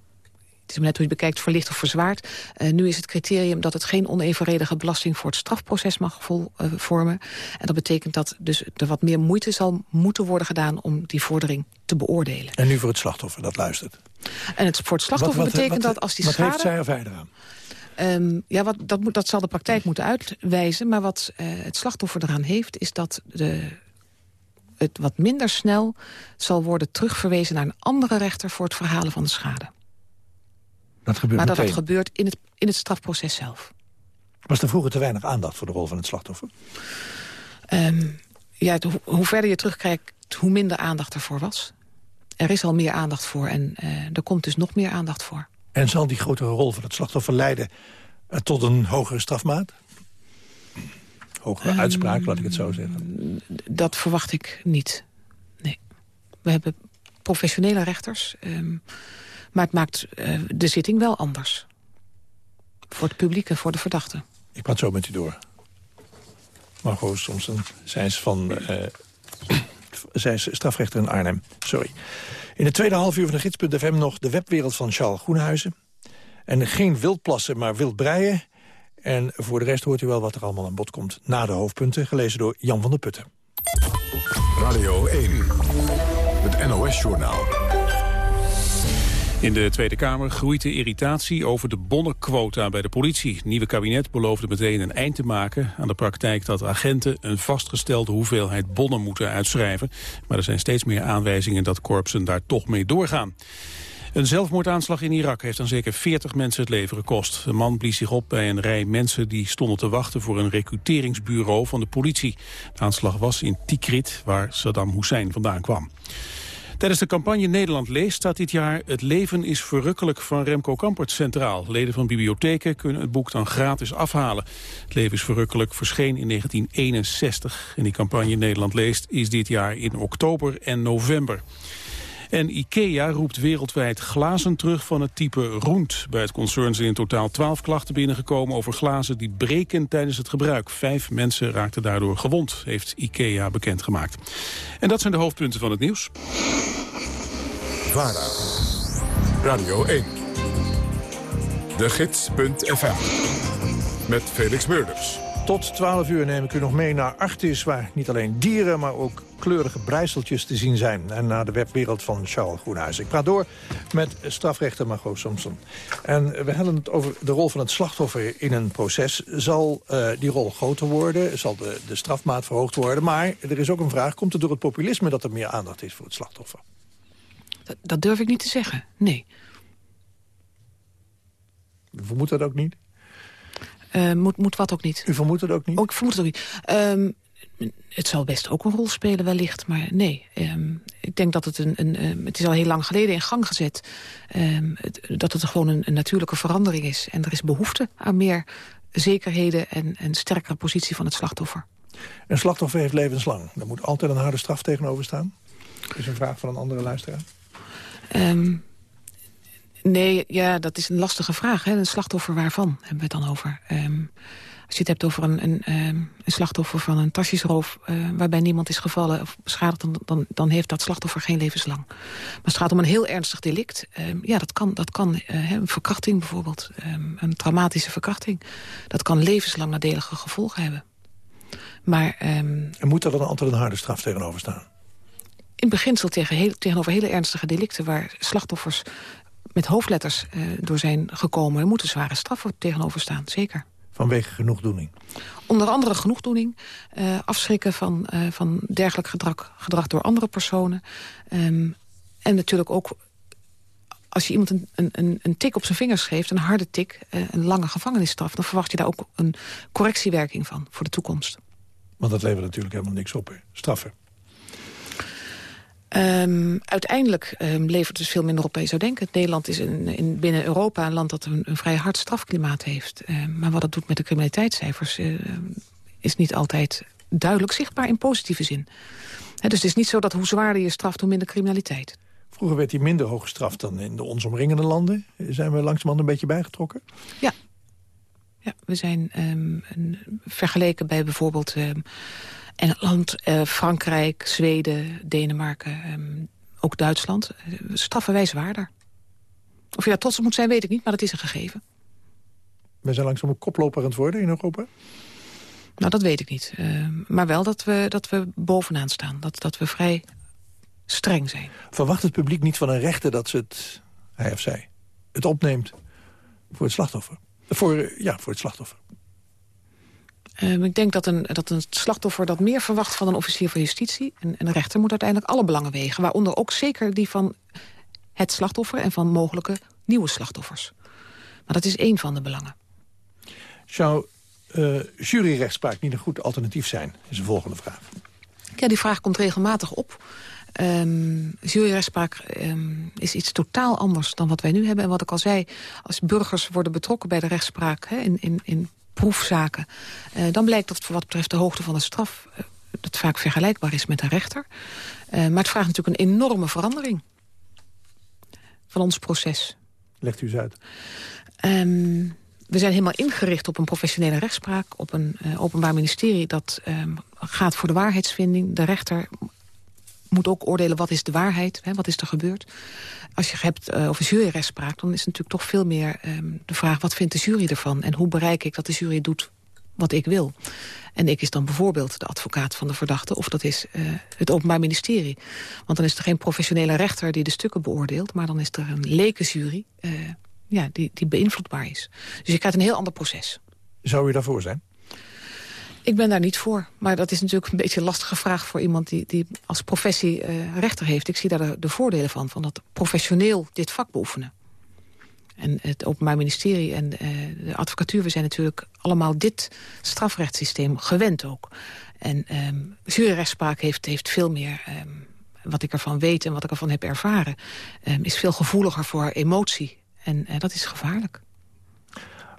Het is maar net hoe je het bekijkt, verlicht of verzwaard. Eh, nu is het criterium dat het geen onevenredige belasting... voor het strafproces mag vol, eh, vormen. En dat betekent dat dus er wat meer moeite zal moeten worden gedaan... om die vordering te beoordelen. En nu voor het slachtoffer, dat luistert. En het, voor het slachtoffer Wat- wat- betekent wat- dat als die wat schade... heeft zij of hij eraan? Ehm, ja, wat, dat, moet, dat zal de praktijk moeten uitwijzen. Maar wat eh, het slachtoffer eraan heeft, is dat de, het wat minder snel zal worden terugverwezen naar een andere rechter voor het verhalen van de schade. Dat gebeurt maar dat dat meteen. gebeurt in het, in het strafproces zelf. Was er vroeger te weinig aandacht voor de rol van het slachtoffer? Ehm, ja, het- hoe, hoe verder je terugkijkt, hoe minder aandacht ervoor was. Er is al meer aandacht voor en eh, er komt dus nog meer aandacht voor. En zal die grotere rol van het slachtoffer leiden eh, tot een hogere strafmaat? Hogere Ehm, uitspraak, laat ik het zo zeggen. Dat verwacht ik niet. Nee. We hebben professionele rechters. ehm, maar het maakt eh, de zitting wel anders. Voor het publiek en voor de verdachte. Ik praat zo met u door. Margot Somsen, zij is, van, eh, zij is strafrechter in Arnhem. Sorry. In het tweede half uur van de gids.fm nog de webwereld van Charles Groenhuizen. En geen wildplassen, maar wildbreien. En voor de rest hoort u wel wat er allemaal aan bod komt. Na de hoofdpunten, gelezen door Jan van der Putten. Radio 1, het NOS-journaal. In de Tweede Kamer groeit de irritatie over de bonnenquota bij de politie. Het nieuwe kabinet beloofde meteen een eind te maken aan de praktijk dat agenten een vastgestelde hoeveelheid bonnen moeten uitschrijven. Maar er zijn steeds meer aanwijzingen dat korpsen daar toch mee doorgaan. Een zelfmoordaanslag in Irak heeft aan zeker 40 mensen het leven gekost. Een man blies zich op bij een rij mensen die stonden te wachten voor een recruteringsbureau van de politie. De aanslag was in Tikrit, waar Saddam Hussein vandaan kwam. Tijdens de campagne Nederland leest staat dit jaar Het leven is verrukkelijk van Remco Kampert centraal. Leden van bibliotheken kunnen het boek dan gratis afhalen. Het leven is verrukkelijk verscheen in 1961. En die campagne Nederland leest is dit jaar in oktober en november. En IKEA roept wereldwijd glazen terug van het type Roent. Bij het concern zijn in totaal 12 klachten binnengekomen over glazen die breken tijdens het gebruik. Vijf mensen raakten daardoor gewond, heeft IKEA bekendgemaakt. En dat zijn de hoofdpunten van het nieuws. VARA, Radio 1, de gids.fm, met Felix Meurders. Tot 12 uur neem ik u nog mee naar Artis... waar niet alleen dieren, maar ook kleurige breiseltjes te zien zijn. En naar de webwereld van Charles Groenhuis. Ik praat door met strafrechter Margot Samson. En we hebben het over de rol van het slachtoffer in een proces. Zal eh, die rol groter worden? Zal de, de strafmaat verhoogd worden? Maar er is ook een vraag, komt het door het populisme... dat er meer aandacht is voor het slachtoffer? Dat, dat durf ik niet te zeggen, nee. U vermoedt dat ook niet? Eh, moet, moet wat ook niet. U vermoedt het ook niet? Ook, ik vermoed het ook niet. Ehm, het zal best ook een rol spelen wellicht, maar nee. Ehm, ik denk dat het een, een ehm, het is al heel lang geleden in gang gezet. ehm, het- dat het gewoon een, een natuurlijke verandering is. En er is behoefte aan meer zekerheden en een sterkere positie van het slachtoffer. Een slachtoffer heeft levenslang. Daar moet altijd een harde straf tegenover staan. Dat is een vraag van een andere luisteraar. Ehm, nee, ja, dat is een lastige vraag. Hè? Een slachtoffer waarvan hebben we het dan over? Als je het hebt over een, een, ehm, een slachtoffer van een tasjesroof... eh, waarbij niemand is gevallen of beschadigd... Dan, dan, dan heeft dat slachtoffer geen levenslang. Maar als het gaat om een heel ernstig delict... ehm, ja, dat kan, dat kan eh, een verkrachting bijvoorbeeld. ehm, een traumatische verkrachting. Dat kan levenslang nadelige gevolgen hebben. Maar... En moet er dan altijd een harde straf tegenover staan? in beginsel tegen heel, tegenover hele ernstige delicten... waar slachtoffers met hoofdletters eh, door zijn gekomen... er moeten zware straffen tegenover staan, zeker. Vanwege genoegdoening. Onder andere genoegdoening, eh, afschrikken van, eh, van dergelijk gedrag, gedrag door andere personen. Ehm, en natuurlijk ook als je iemand een, een- een, een tik op zijn vingers geeft, een harde tik, eh, een lange gevangenisstraf... dan verwacht je daar ook een correctiewerking van voor de toekomst. Want dat levert natuurlijk helemaal niks op, hè? straffen. Ehm, uiteindelijk ehm, levert het dus veel minder op dan je zou denken. Nederland is in, in, binnen Europa een land dat een, een vrij hard strafklimaat heeft. Ehm, maar wat dat doet met de criminaliteitscijfers... eh, is niet altijd duidelijk zichtbaar in positieve zin. Dus het is niet zo dat hoe zwaarder je straft, hoe minder criminaliteit. Vroeger werd hij minder hoog gestraft dan in de ons omringende landen. Zijn we langzamerhand een beetje bijgetrokken? Ja. Ja, we zijn een- vergeleken bij bijvoorbeeld ehm, Engeland, eh, Frankrijk, Zweden, Denemarken, ehm, ook Duitsland. eh, straffen wij zwaarder. Of je daar trots op moet zijn, weet ik niet, maar dat is een gegeven. We zijn langzaam een koploper aan het worden in Europa? Nou, dat weet ik niet. Uh, maar wel dat we, dat we bovenaan staan. Dat, dat we vrij streng zijn. Verwacht het publiek niet van een rechter dat ze het, hij of zij, het opneemt voor het slachtoffer? Voor, ja, voor het slachtoffer. Um, ik denk dat een, dat een slachtoffer dat meer verwacht van een officier van justitie. En, en een rechter moet uiteindelijk alle belangen wegen. Waaronder ook zeker die van het slachtoffer en van mogelijke nieuwe slachtoffers. Maar dat is één van de belangen. Zou uh, juryrechtspraak niet een goed alternatief zijn? Is de volgende vraag. Ja, die vraag komt regelmatig op. Um, juryrechtspraak um, is iets totaal anders dan wat wij nu hebben. En wat ik al zei, als burgers worden betrokken bij de rechtspraak... Hè, in, in, in proefzaken, uh, dan blijkt dat voor wat betreft de hoogte van de straf... Uh, dat vaak vergelijkbaar is met een rechter. Uh, maar het vraagt natuurlijk een enorme verandering van ons proces. Legt u eens uit. Um, we zijn helemaal ingericht op een professionele rechtspraak... op een openbaar ministerie dat um, gaat voor de waarheidsvinding. De rechter moet ook oordelen wat is de waarheid, hè, wat is er gebeurd. Als je hebt uh, over juryrechtspraak, dan is het natuurlijk toch veel meer um, de vraag... wat vindt de jury ervan en hoe bereik ik dat de jury doet wat ik wil. En ik is dan bijvoorbeeld de advocaat van de verdachte... of dat is uh, het Openbaar Ministerie. Want dan is er geen professionele rechter die de stukken beoordeelt... maar dan is er een lekenjury uh, ja, die, die beïnvloedbaar is. Dus je krijgt een heel ander proces. Zou u daarvoor zijn? Ik ben daar niet voor. Maar dat is natuurlijk een beetje een lastige vraag voor iemand die, die als professie uh, rechter heeft. Ik zie daar de, de voordelen van, van dat professioneel dit vak beoefenen. En het Openbaar Ministerie en uh, de advocatuur... we zijn natuurlijk allemaal dit strafrechtssysteem gewend ook. En um, juryrechtspraak heeft, heeft veel meer... Um, wat ik ervan weet en wat ik ervan heb ervaren... Um, is veel gevoeliger voor emotie. En uh, dat is gevaarlijk.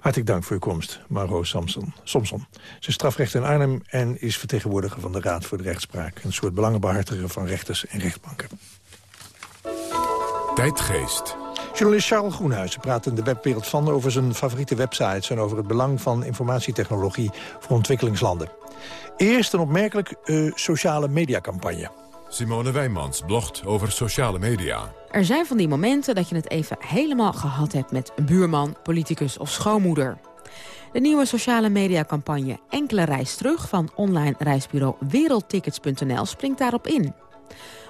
Hartelijk dank voor uw komst, Margot Samson. Somson. Ze is strafrechter in Arnhem en is vertegenwoordiger van de Raad voor de Rechtspraak. Een soort belangenbehartiger van rechters en rechtbanken. Tijdgeest. Journalist Charles Groenhuizen praat in de webwereld van over zijn favoriete websites... en over het belang van informatietechnologie voor ontwikkelingslanden. Eerst een opmerkelijk uh, sociale mediacampagne. Simone Wijmans blogt over sociale media. Er zijn van die momenten dat je het even helemaal gehad hebt met een buurman, politicus of schoonmoeder. De nieuwe sociale mediacampagne Enkele Reis Terug van online reisbureau Wereldtickets.nl springt daarop in.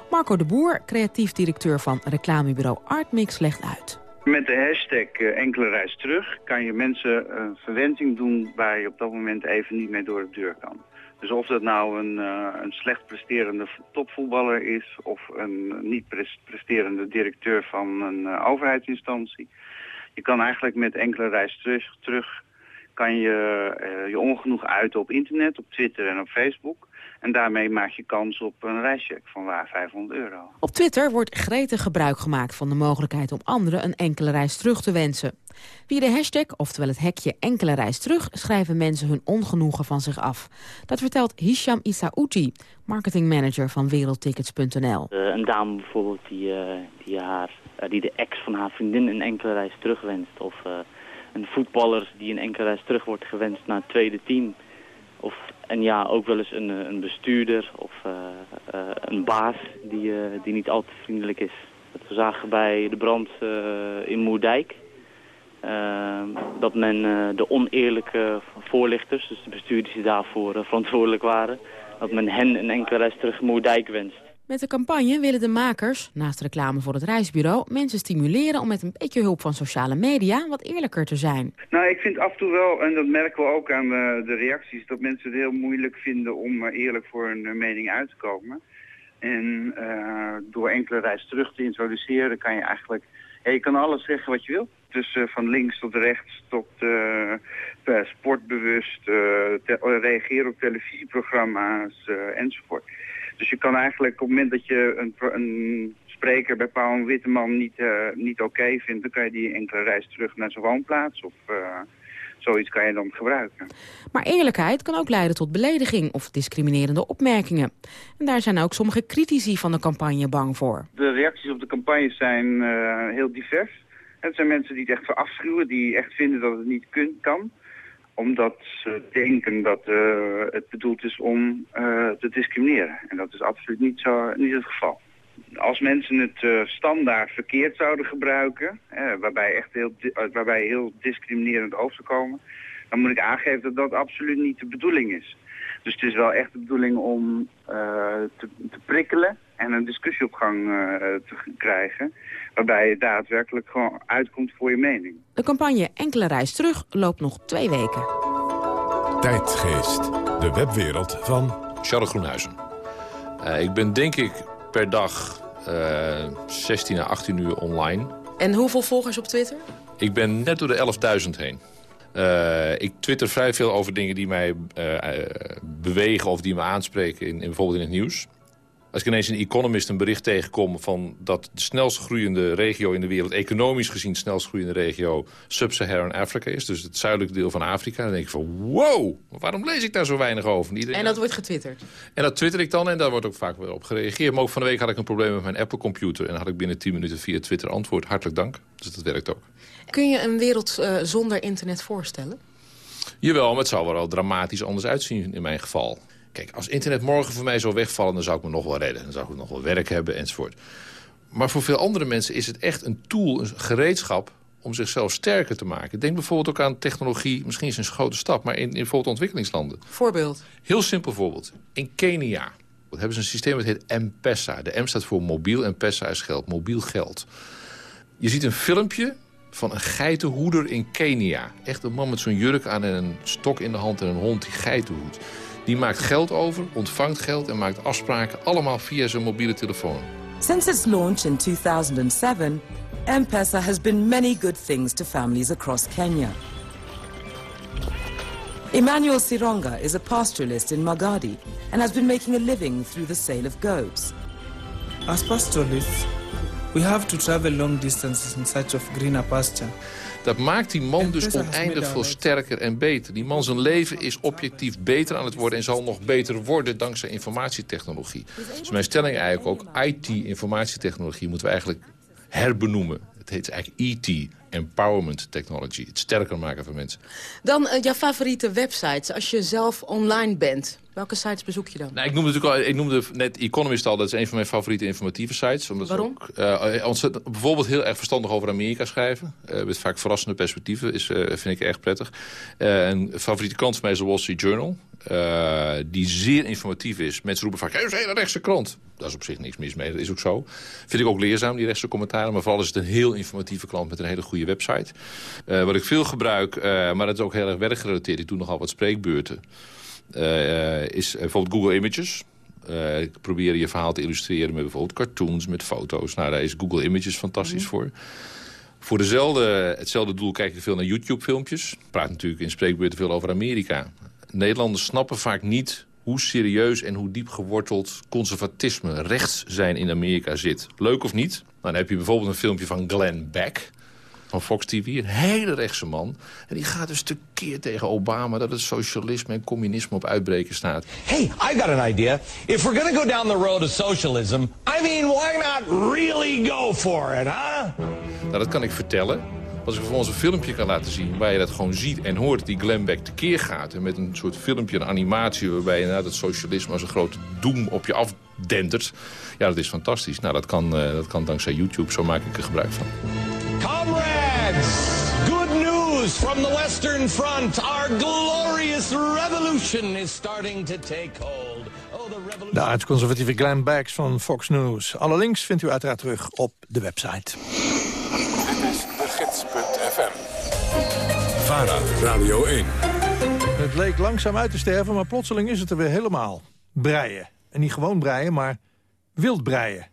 Marco de Boer, creatief directeur van reclamebureau Artmix, legt uit. Met de hashtag uh, enkele reis terug kan je mensen een verwenting doen waar je op dat moment even niet mee door de deur kan. Dus of dat nou een, uh, een slecht presterende topvoetballer is of een niet presterende directeur van een uh, overheidsinstantie. Je kan eigenlijk met enkele reis terug, kan je uh, je ongenoeg uiten op internet, op Twitter en op Facebook. En daarmee maak je kans op een reischeck van waar 500 euro. Op Twitter wordt gretig gebruik gemaakt van de mogelijkheid om anderen een enkele reis terug te wensen. Via de hashtag, oftewel het hekje enkele reis terug, schrijven mensen hun ongenoegen van zich af. Dat vertelt Hisham Isaouti, marketingmanager van wereldtickets.nl. Uh, een dame bijvoorbeeld die, uh, die, haar, uh, die de ex van haar vriendin een enkele reis terugwenst. Of een voetballer die een enkele reis terug wordt gewenst naar het tweede team. En ja, ook wel eens een, een bestuurder of uh, uh, een baas die, die niet al te vriendelijk is. Dat we zagen bij de brand in Moerdijk. dat men de oneerlijke voorlichters, dus de bestuurders die daarvoor verantwoordelijk waren... dat men hen een enkele reis terug Moerdijk wenst. Met de campagne willen de makers, naast reclame voor het reisbureau... mensen stimuleren om met een beetje hulp van sociale media wat eerlijker te zijn. Nou, ik vind af en toe wel, en dat merken we ook aan de, de reacties... dat mensen het heel moeilijk vinden om eerlijk voor hun mening uit te komen. En door enkele reis terug te introduceren kan je eigenlijk... Ja, je kan alles zeggen wat je wil. Dus van links tot rechts tot sportbewust, reageren op televisieprogramma's enzovoort. Dus je kan eigenlijk op het moment dat je een, een spreker bij Paul Witteman niet, uh, niet oké okay vindt... dan kan je die enkele reis terug naar zijn woonplaats of uh, zoiets kan je dan gebruiken. Maar eerlijkheid kan ook leiden tot belediging of discriminerende opmerkingen. En daar zijn ook sommige critici van de campagne bang voor. De reacties op de campagne zijn uh, heel divers. Het zijn mensen die het echt verafschuwen, die echt vinden dat het niet kun, kan omdat ze denken dat uh, het bedoeld is om uh, te discrimineren. En dat is absoluut niet, zo, niet het geval. als mensen het eh, standaard verkeerd zouden gebruiken, eh, waarbij, echt heel, eh, waarbij heel discriminerend over zou komen, dan moet ik aangeven dat dat absoluut niet de bedoeling is. Dus het is wel echt de bedoeling om eh, te, te prikkelen en een discussie op gang eh, te krijgen, waarbij je daadwerkelijk gewoon uitkomt voor je mening. De campagne Enkele Reis Terug loopt nog twee weken. Tijdgeest, de webwereld van... Charles Groenhuizen. Eh, ik ben denk ik per dag eh 16 à 18 uur online. En hoeveel volgers op Twitter? Ik ben net door de 11.000 heen. Eh, ik twitter vrij veel over dingen die mij eh, eh, bewegen of die me aanspreken, in, in, bijvoorbeeld in het nieuws. Als ik ineens in The Economist een bericht tegenkom van dat de snelst groeiende regio in de wereld, economisch gezien de snelst groeiende regio, Sub-Saharan Afrika is. Dus het zuidelijke deel van Afrika. Dan denk ik van wow, waarom lees ik daar zo weinig over? Iedereen, En dat wordt getwitterd. en dat twitter ik dan en daar wordt ook vaak weer op gereageerd. Maar ook van de week had ik een probleem met mijn Apple-computer... en had ik binnen 10 minuten via Twitter antwoord. Hartelijk dank. Dus dat werkt ook. Kun je een wereld eh, zonder internet voorstellen? Jawel, maar het zou wel dramatisch anders uitzien in mijn geval. Kijk, als internet morgen voor mij zou wegvallen... dan zou ik me nog wel redden. Dan zou ik nog wel werk hebben enzovoort. Maar voor veel andere mensen is het echt een tool, een gereedschap... om zichzelf sterker te maken. Denk bijvoorbeeld ook aan technologie. Misschien is het een grote stap, maar in, in bijvoorbeeld ontwikkelingslanden. Voorbeeld. Heel simpel voorbeeld. In Kenia hebben ze een systeem dat heet M-Pesa. De M staat voor mobiel en Pesa is geld, mobiel geld. Je ziet een filmpje van een geitenhoeder in Kenia. Echt een man met zo'n jurk aan en een stok in de hand en een hond die geiten hoedt. Die maakt geld over, ontvangt geld en maakt afspraken... allemaal via zijn mobiele telefoon. Since its launch in 2007, M-Pesa has been many good things to families across Kenya. Emmanuel Sironga is a pastoralist in Magadi and has been making a living through the sale of goats. As pastoralists, we have to travel long distances in search of greener pasture. Dat maakt die man dus oneindig veel sterker en beter. Die man zijn leven is objectief beter aan het worden... en zal nog beter worden dankzij informatietechnologie. Dus mijn stelling eigenlijk ook... IT, informatietechnologie, moeten we eigenlijk herbenoemen. Het heet eigenlijk ET, Empowerment Technology. Het sterker maken van mensen. Dan eh, jouw favoriete websites. Als je zelf online bent, welke sites bezoek je dan? Nou, ik noemde natuurlijk al, ik noemde net Economist al. Dat is een van mijn favoriete informatieve sites. Omdat Waarom? Ook, eh, ontzettend- bijvoorbeeld heel erg verstandig over Amerika schrijven. eh, met vaak verrassende perspectieven. Is, eh, vind ik erg prettig. Een favoriete krant van mij is de Wall Street Journal. die zeer informatief is. Mensen roepen vaak, hey, is een hele rechtse krant. Daar is op zich niks mis mee, dat is ook zo. Vind ik ook leerzaam, die rechtse commentaren. Maar vooral is het een heel informatieve klant met een hele goede website. Wat ik veel gebruik, maar dat is ook heel erg werkgerelateerd. Ik doe nogal wat spreekbeurten. Eh, is bijvoorbeeld Google Images. Eh, ik probeer je verhaal te illustreren met bijvoorbeeld cartoons, met foto's. Nou, daar is Google Images fantastisch voor. Voor dezelfde, hetzelfde doel kijk ik veel naar YouTube-filmpjes. Ik praat natuurlijk in spreekbeurten veel over Amerika. Nederlanders snappen vaak niet hoe serieus en hoe diep geworteld conservatisme, rechts zijn in Amerika zit. Leuk of niet? Nou, dan heb je bijvoorbeeld een filmpje van Glenn Beck van Fox TV. Een hele rechtse man. En die gaat dus tekeer tegen Obama... dat het socialisme en communisme op uitbreken staat. Hey, I got an idea. If we're going to go down the road of socialism, I mean, why not really go for it, huh? Nou, dat kan ik vertellen. Als ik vervolgens een filmpje kan laten zien waar je dat gewoon ziet en hoort... die Glenn Beck tekeer gaat. En met een soort filmpje, een animatie... waarbij je inderdaad het socialisme als een grote doem op je afdentert. Ja, dat is fantastisch. Nou, dat kan, eh, dat kan dankzij YouTube. Zo maak ik er gebruik van. Good news from the Western Front. Our glorious revolution is starting to take hold. Oh, the revolution... De aardsconservatieve Glenn Bags van Fox News. Alle links vindt u uiteraard terug op de website. Dit is de gids.fm. VARA, Radio 1. Het leek langzaam uit te sterven, maar plotseling is het er weer helemaal. Breien. En niet gewoon breien, maar wild breien.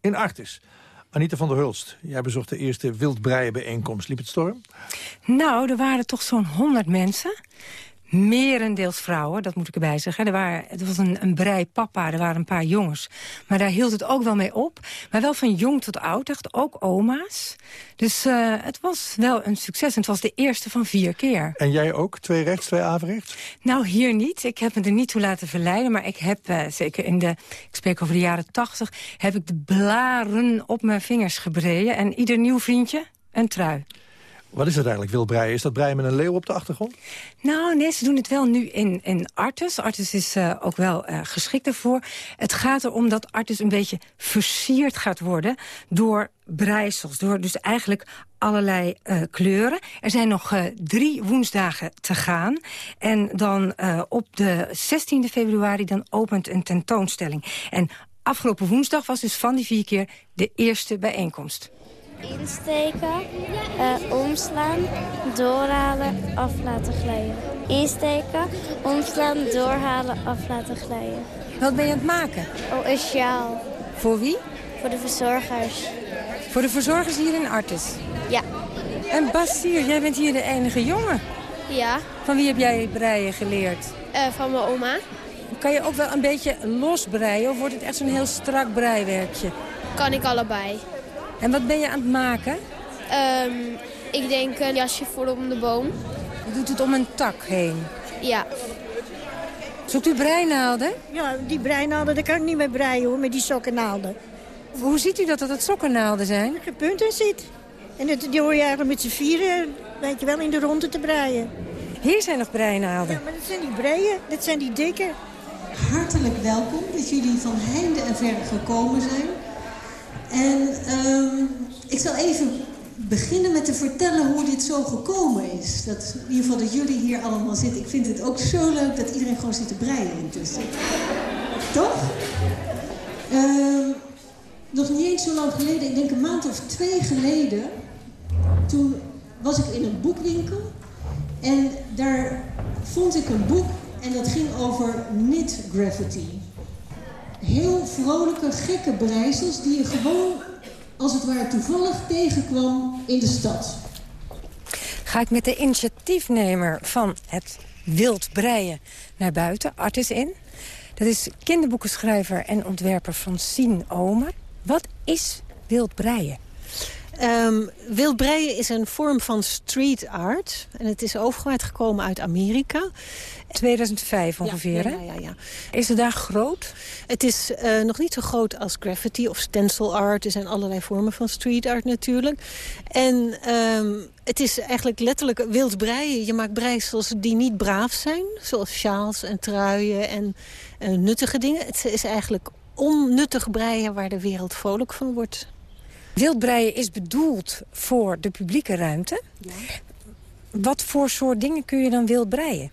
In Artis. Anita van der Hulst, jij bezocht de eerste wildbreienbijeenkomst. Liep het storm? Nou, er waren toch zo'n 100 mensen. Merendeels vrouwen, dat moet ik erbij zeggen. Er waren, het was een, een brei papa, er waren een paar jongens. Maar daar hield het ook wel mee op. Maar wel van jong tot oud, echt ook oma's. Dus uh, het was wel een succes. En het was de eerste van vier keer. En jij ook? Twee rechts, twee averechts? Nou, hier niet. Ik heb me er niet toe laten verleiden. Maar ik heb, uh, zeker in de, ik spreek over de jaren tachtig... heb ik de blaren op mijn vingers gebreien. En ieder nieuw vriendje een trui. Wat is dat eigenlijk, wild breien? Is dat breien met een leeuw op de achtergrond? Nou, nee, ze doen het wel nu in, in Artes. Artes is uh, ook wel uh, geschikt ervoor. Het gaat erom dat Artes een beetje versierd gaat worden door breisels. Door dus eigenlijk allerlei uh, kleuren. Er zijn nog drie woensdagen te gaan. En dan op de 16e februari dan opent een tentoonstelling. En afgelopen woensdag was dus van die vier keer de eerste bijeenkomst. Insteken, uh, omslaan, doorhalen, af laten glijden. Insteken, omslaan, doorhalen, af laten glijden. Wat ben je aan het maken? Oh, een sjaal. Voor wie? Voor de verzorgers. Voor de verzorgers hier in Artes? Ja. En Basier, jij bent hier de enige jongen. Ja. Van wie heb jij breien geleerd? Uh, van mijn oma. Kan je ook wel een beetje los breien of wordt het echt zo'n heel strak breiwerkje? Kan ik allebei. En wat ben je aan het maken? Um, ik denk een jasje voor om de boom. Je doet het om een tak heen? Ja. Zoekt u breinaalden? Ja, die breinaalden, daar kan ik niet mee breien hoor, met die sokkennaalden. Hoe ziet u dat dat het sokkennaalden zijn? Dat er punten zit. En dat, die hoor je eigenlijk met z'n vieren, weet je wel, in de ronde te breien. Hier zijn nog breinaalden. Ja, maar dat zijn die breien, dat zijn die dikke. Hartelijk welkom dat jullie van heinde en ver gekomen zijn. En um, ik zal even beginnen met te vertellen hoe dit zo gekomen is. Dat, in ieder geval dat jullie hier allemaal zitten. Ik vind het ook zo leuk dat iedereen gewoon zit te breien intussen. Toch? Um, nog niet eens zo lang geleden, ik denk een maand of twee geleden... toen was ik in een boekwinkel en daar vond ik een boek en dat ging over knit graffiti heel vrolijke, gekke breisels... die je gewoon, als het ware toevallig, tegenkwam in de stad. Ga ik met de initiatiefnemer van het wild breien naar buiten, Artis in. Dat is kinderboekenschrijver en ontwerper Francine Omer. Wat is wild breien? Um, wild breien is een vorm van street art. En het is overgewaaid gekomen uit Amerika. 2005 ongeveer, ja, ja, ja, ja, Is het daar groot? Het is uh, nog niet zo groot als graffiti of stencil art. Er zijn allerlei vormen van street art natuurlijk. En um, het is eigenlijk letterlijk wild breien. Je maakt breisels die niet braaf zijn. Zoals sjaals en truien en uh, nuttige dingen. Het is eigenlijk onnuttig breien waar de wereld vrolijk van wordt. Wildbreien is bedoeld voor de publieke ruimte. Ja. Wat voor soort dingen kun je dan wild breien?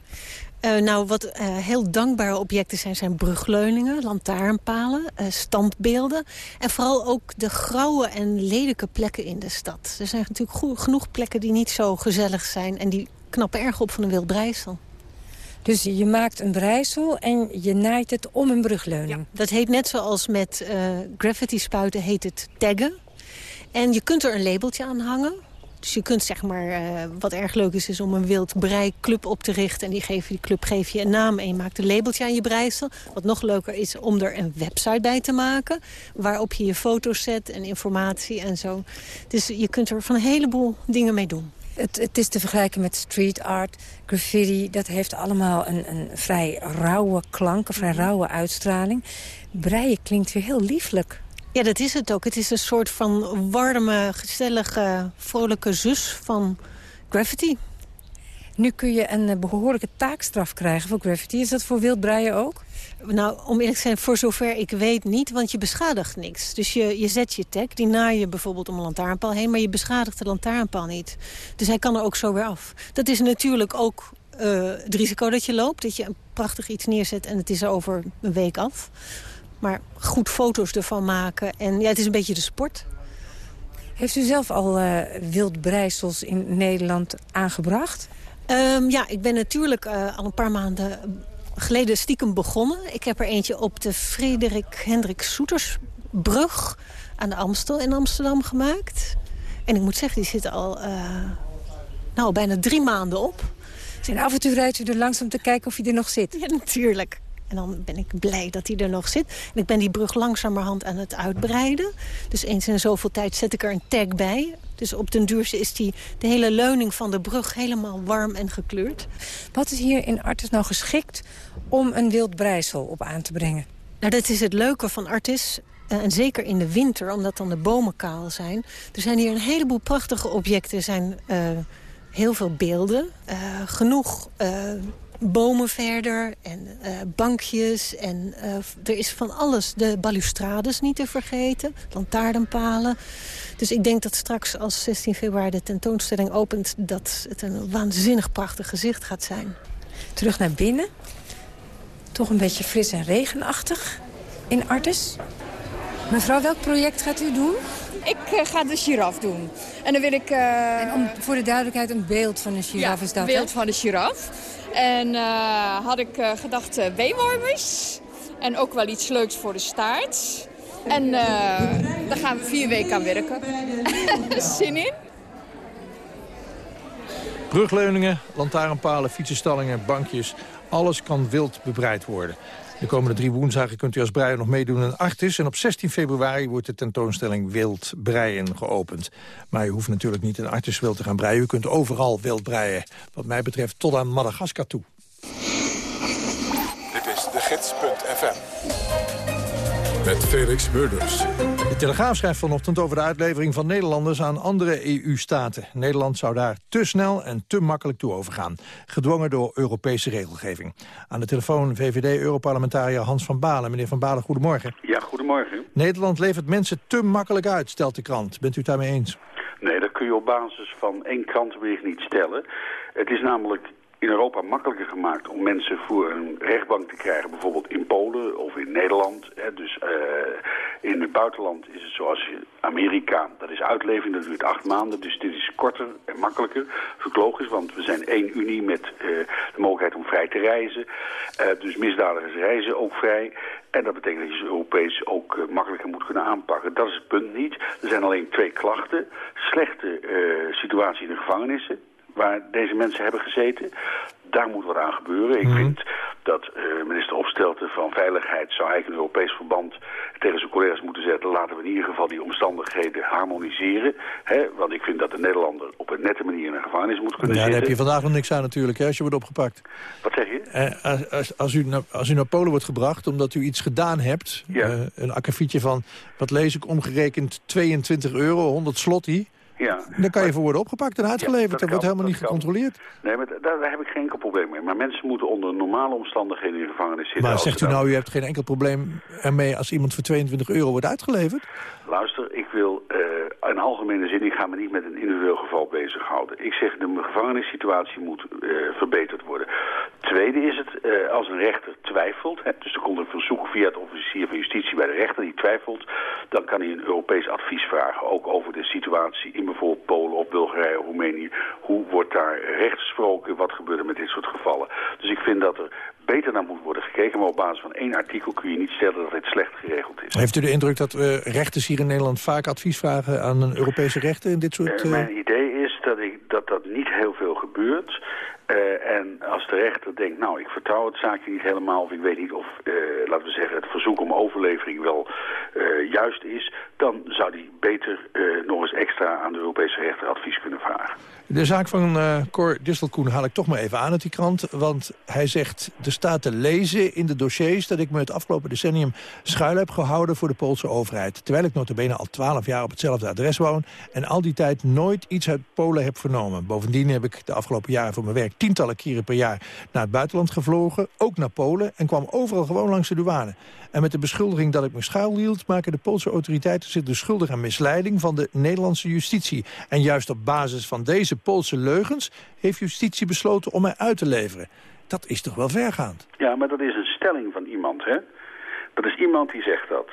Uh, nou, wat uh, heel dankbare objecten zijn, zijn brugleuningen, lantaarnpalen, uh, standbeelden. En vooral ook de grauwe en lelijke plekken in de stad. Er zijn natuurlijk genoeg plekken die niet zo gezellig zijn... en die knappen erg op van een wild breisel. Dus je maakt een breisel en je naait het om een brugleuning? Ja, dat heet net zoals met graffiti spuiten, heet het taggen. En je kunt er een labeltje aan hangen. Dus je kunt zeg maar, uh, wat erg leuk is, is om een wild breiklub op te richten. En die, geven, die club geef je een naam en je maakt een labeltje aan je breisel. Wat nog leuker is om er een website bij te maken. Waarop je je foto's zet en informatie en zo. Dus je kunt er van een heleboel dingen mee doen. Het, het, is te vergelijken met street art, graffiti. Dat heeft allemaal een, een vrij rauwe klank, een vrij rauwe uitstraling. Breien klinkt weer heel lieflijk. Ja, dat is het ook. Het is een soort van warme, gezellige, vrolijke zus van graffiti. Nu kun je een behoorlijke taakstraf krijgen voor graffiti. Is dat voor wildbreien ook? Nou, om eerlijk te zijn, voor zover ik weet niet, want je beschadigt niks. Dus je, je zet je tag, die naai je bijvoorbeeld om een lantaarnpaal heen... maar je beschadigt de lantaarnpaal niet. Dus hij kan er ook zo weer af. Dat is natuurlijk ook uh, het risico dat je loopt. Dat je een prachtig iets neerzet en het is over een week af. Maar goed foto's ervan maken. En ja, het is een beetje de sport. Heeft u zelf al uh, wildbreisels in Nederland aangebracht? Um, ja, ik ben natuurlijk uh, al een paar maanden geleden stiekem begonnen. Ik heb er eentje op de Frederik Hendrik Soetersbrug aan de Amstel in Amsterdam gemaakt. En ik moet zeggen, die zit al uh, nou, bijna drie maanden op. En af en toe rijdt u er langs om te kijken of hij er nog zit? Ja, natuurlijk. En dan ben ik blij dat hij er nog zit. En ik ben die brug langzamerhand aan het uitbreiden. Dus eens in zoveel tijd zet ik er een tag bij. Dus op den duur is die, de hele leuning van de brug helemaal warm en gekleurd. Wat is hier in Artis nou geschikt om een wild breisel op aan te brengen? Nou, dat is het leuke van Artis. Eh, en zeker in de winter, omdat dan de bomen kaal zijn. Er zijn hier een heleboel prachtige objecten. Er zijn uh, heel veel beelden. Uh, genoeg bomen verder en bankjes. En er is van alles. De balustrades niet te vergeten. Lantaarnpalen. Dus ik denk dat straks als 16 februari de tentoonstelling opent... dat het een waanzinnig prachtig gezicht gaat zijn. Terug naar binnen. Toch een beetje fris en regenachtig in Artes. Mevrouw, welk project gaat u doen? Ik uh, ga de giraf doen. En dan wil ik... Uh... En om, voor de duidelijkheid, een beeld van een giraf ja, is dat, een beeld van de giraf. En uh, had ik gedacht uh, weewormers. En ook wel iets leuks voor de staart. En daar gaan we vier weken aan werken. Zin in? Brugleuningen, lantaarnpalen, fietsenstallingen, bankjes. Alles kan wild bebreid worden. De komende drie woensdagen kunt u als breier nog meedoen in Artis. En op 16 februari wordt de tentoonstelling Wild Breien geopend. Maar u hoeft natuurlijk niet in Artis wild te gaan breien. U kunt overal wild breien. Wat mij betreft tot aan Madagaskar toe. Dit is de gids.fm. Met Felix Murders. De Telegraaf schrijft vanochtend over de uitlevering van Nederlanders aan andere EU-staten. Nederland zou daar te snel en te makkelijk toe overgaan. Gedwongen door Europese regelgeving. Aan de telefoon VVD-europarlementariër Hans van Balen. Meneer van Balen, goedemorgen. Ja, goedemorgen. Nederland levert mensen te makkelijk uit, stelt de krant. Bent u het daarmee eens? Nee, dat kun je op basis van één krantenbericht niet stellen. Het is namelijk in Europa makkelijker gemaakt om mensen voor een rechtbank te krijgen. Bijvoorbeeld in Polen of in Nederland. Hè. Dus uh, in het buitenland is het zoals Amerika. Dat is uitlevering, dat duurt acht maanden. Dus dit is korter en makkelijker. Dat want we zijn één unie met uh, de mogelijkheid om vrij te reizen. Uh, dus misdadigers reizen ook vrij. En dat betekent dat je ze Europees ook makkelijker moet kunnen aanpakken. Dat is het punt niet. Er zijn alleen twee klachten. Slechte situatie in de gevangenissen waar deze mensen hebben gezeten. Daar moet wat aan gebeuren. Ik vind dat uh, minister Opstelten van Veiligheid zou eigenlijk een Europees verband tegen zijn collega's moeten zetten. Laten we in ieder geval die omstandigheden harmoniseren. Hè? Want ik vind dat de Nederlander op een nette manier in een gevangenis moet kunnen ja, zitten. daar heb je vandaag nog niks aan natuurlijk, hè, als je wordt opgepakt. Wat zeg je? Eh, als, als, u naar, als u naar Polen wordt gebracht omdat u iets gedaan hebt, ja. uh, een akkefietje van, wat lees ik, omgerekend 22 euro, 100 slotti. Ja. Dan kan je voor worden opgepakt en uitgeleverd. Ja, dat, wordt helemaal niet gecontroleerd. Nee, maar daar, daar, heb ik geen enkel probleem mee. Maar mensen moeten onder normale omstandigheden in de gevangenis zitten. Maar zegt u nou, u hebt geen enkel probleem ermee als iemand voor 22 euro wordt uitgeleverd? Luister, ik wil uh, in algemene zin, ik ga me niet met een Ik zeg, de gevangenissituatie moet uh, verbeterd worden. Tweede is het, uh, als een rechter twijfelt, hè, dus er komt een verzoek via het officier van justitie bij de rechter die twijfelt, dan kan hij een Europees advies vragen, ook over de situatie in bijvoorbeeld Polen of Bulgarije Roemenië. Hoe wordt daar recht gesproken, wat gebeurt er met dit soort gevallen? Dus ik vind dat er beter naar moet worden gekeken. Maar op basis van één artikel kun je niet stellen dat het slecht geregeld is. Heeft u de indruk dat uh, rechters hier in Nederland vaak advies vragen aan een Europese rechter in dit soort... Uh... mijn idee is dat, dat dat niet heel veel gebeurt. Uh, en als de rechter denkt, nou, ik vertrouw het zaakje niet helemaal... of ik weet niet of, uh, laten we zeggen, het verzoek om overlevering wel uh, juist is... dan zou die beter nog eens extra aan de Europese rechter advies kunnen vragen. De zaak van Cor Distelkoen haal ik toch maar even aan uit die krant. Want hij zegt, er staat te lezen in de dossiers... dat ik me het afgelopen decennium schuil heb gehouden voor de Poolse overheid. Terwijl ik notabene al twaalf jaar op hetzelfde adres woon... en al die tijd nooit iets uit Polen heb vernomen. Bovendien heb ik de afgelopen jaren voor mijn werk tientallen keren per jaar... naar het buitenland gevlogen, ook naar Polen... en kwam overal gewoon langs de douane. En met de beschuldiging dat ik me schuilhield... maken de Poolse autoriteiten zich dus schuldig aan misleiding... van de Nederlandse justitie. En juist op basis van deze Poolse leugens... heeft justitie besloten om mij uit te leveren. Dat is toch wel vergaand? Ja, maar dat is een stelling van iemand, hè? Dat is iemand die zegt dat.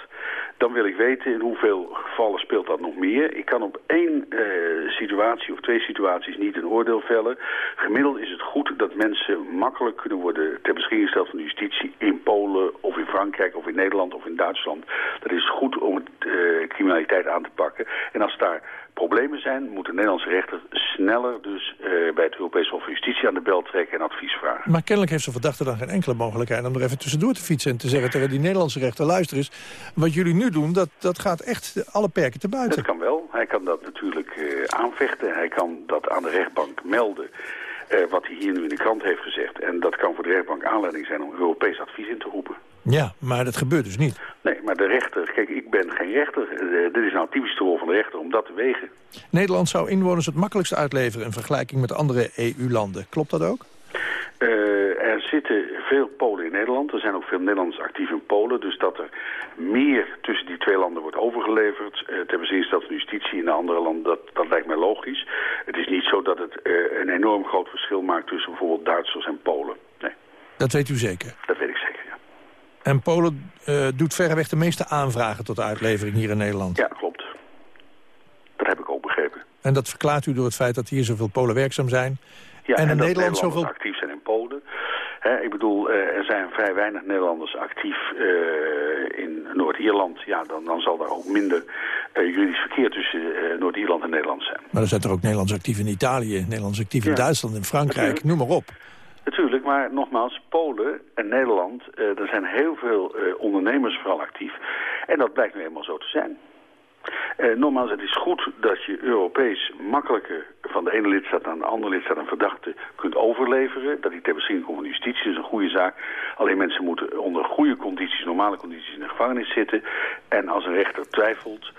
Dan wil ik weten in hoeveel gevallen speelt dat nog meer. Ik kan op één uh, situatie of twee situaties niet een oordeel vellen. Gemiddeld is het goed dat mensen makkelijk kunnen worden ter beschikking gesteld van de justitie in Polen of in Frankrijk of in Nederland of in Duitsland. Dat is goed om het, uh, criminaliteit aan te pakken. En als daar problemen zijn, moet de Nederlandse rechter sneller dus uh, bij het Europese Hof van Justitie aan de bel trekken en advies vragen. Maar kennelijk heeft zo'n verdachte dan geen enkele mogelijkheid om er even tussendoor te fietsen en te zeggen tegen die Nederlandse rechter, luister eens, wat jullie nu doen, dat, dat gaat echt alle perken te buiten. Dat kan wel. Hij kan dat natuurlijk uh, aanvechten. Hij kan dat aan de rechtbank melden. Uh, wat hij hier nu in de krant heeft gezegd. En dat kan voor de rechtbank aanleiding zijn om Europees advies in te roepen. Ja, maar dat gebeurt dus niet. Nee, maar de rechter, kijk, ik ben geen rechter. Eh, dit is nou typisch de rol van de rechter om dat te wegen. Nederland zou inwoners het makkelijkst uitleveren... in vergelijking met andere EU-landen. Klopt dat ook? Uh, er zitten veel Polen in Nederland. Er zijn ook veel Nederlanders actief in Polen. Dus dat er meer tussen die twee landen wordt overgeleverd... Uh, ten dat de justitie in de andere landen, dat, dat lijkt mij logisch. Het is niet zo dat het uh, een enorm groot verschil maakt... tussen bijvoorbeeld Duitsers en Polen. Nee. Dat weet u zeker? Dat weet ik zeker, ja. En Polen doet verreweg de meeste aanvragen tot de uitlevering hier in Nederland? Ja, klopt. Dat heb ik ook begrepen. En dat verklaart u door het feit dat hier zoveel Polen werkzaam zijn... Ja, en in en Nederland zoveel... actief zijn in Polen. Ik bedoel, uh, er zijn vrij weinig Nederlanders actief uh, in Noord-Ierland. Ja, dan, dan zal er ook minder uh, juridisch verkeer tussen Noord-Ierland en Nederland zijn. Maar er zijn er ook Nederlanders actief in Italië, Nederlanders actief in Ja. Duitsland, in Frankrijk, noem maar op. Natuurlijk, maar nogmaals, Polen en Nederland, uh, zijn heel veel uh, ondernemers vooral actief. En dat blijkt nu eenmaal zo te zijn. Uh, nogmaals, het is goed dat je Europees makkelijker van de ene lidstaat aan de andere lidstaat een verdachte kunt overleveren. Dat die ter beschikking komt van justitie, is een goede zaak. Alleen mensen moeten onder goede condities, normale condities in de gevangenis zitten. En als een rechter twijfelt,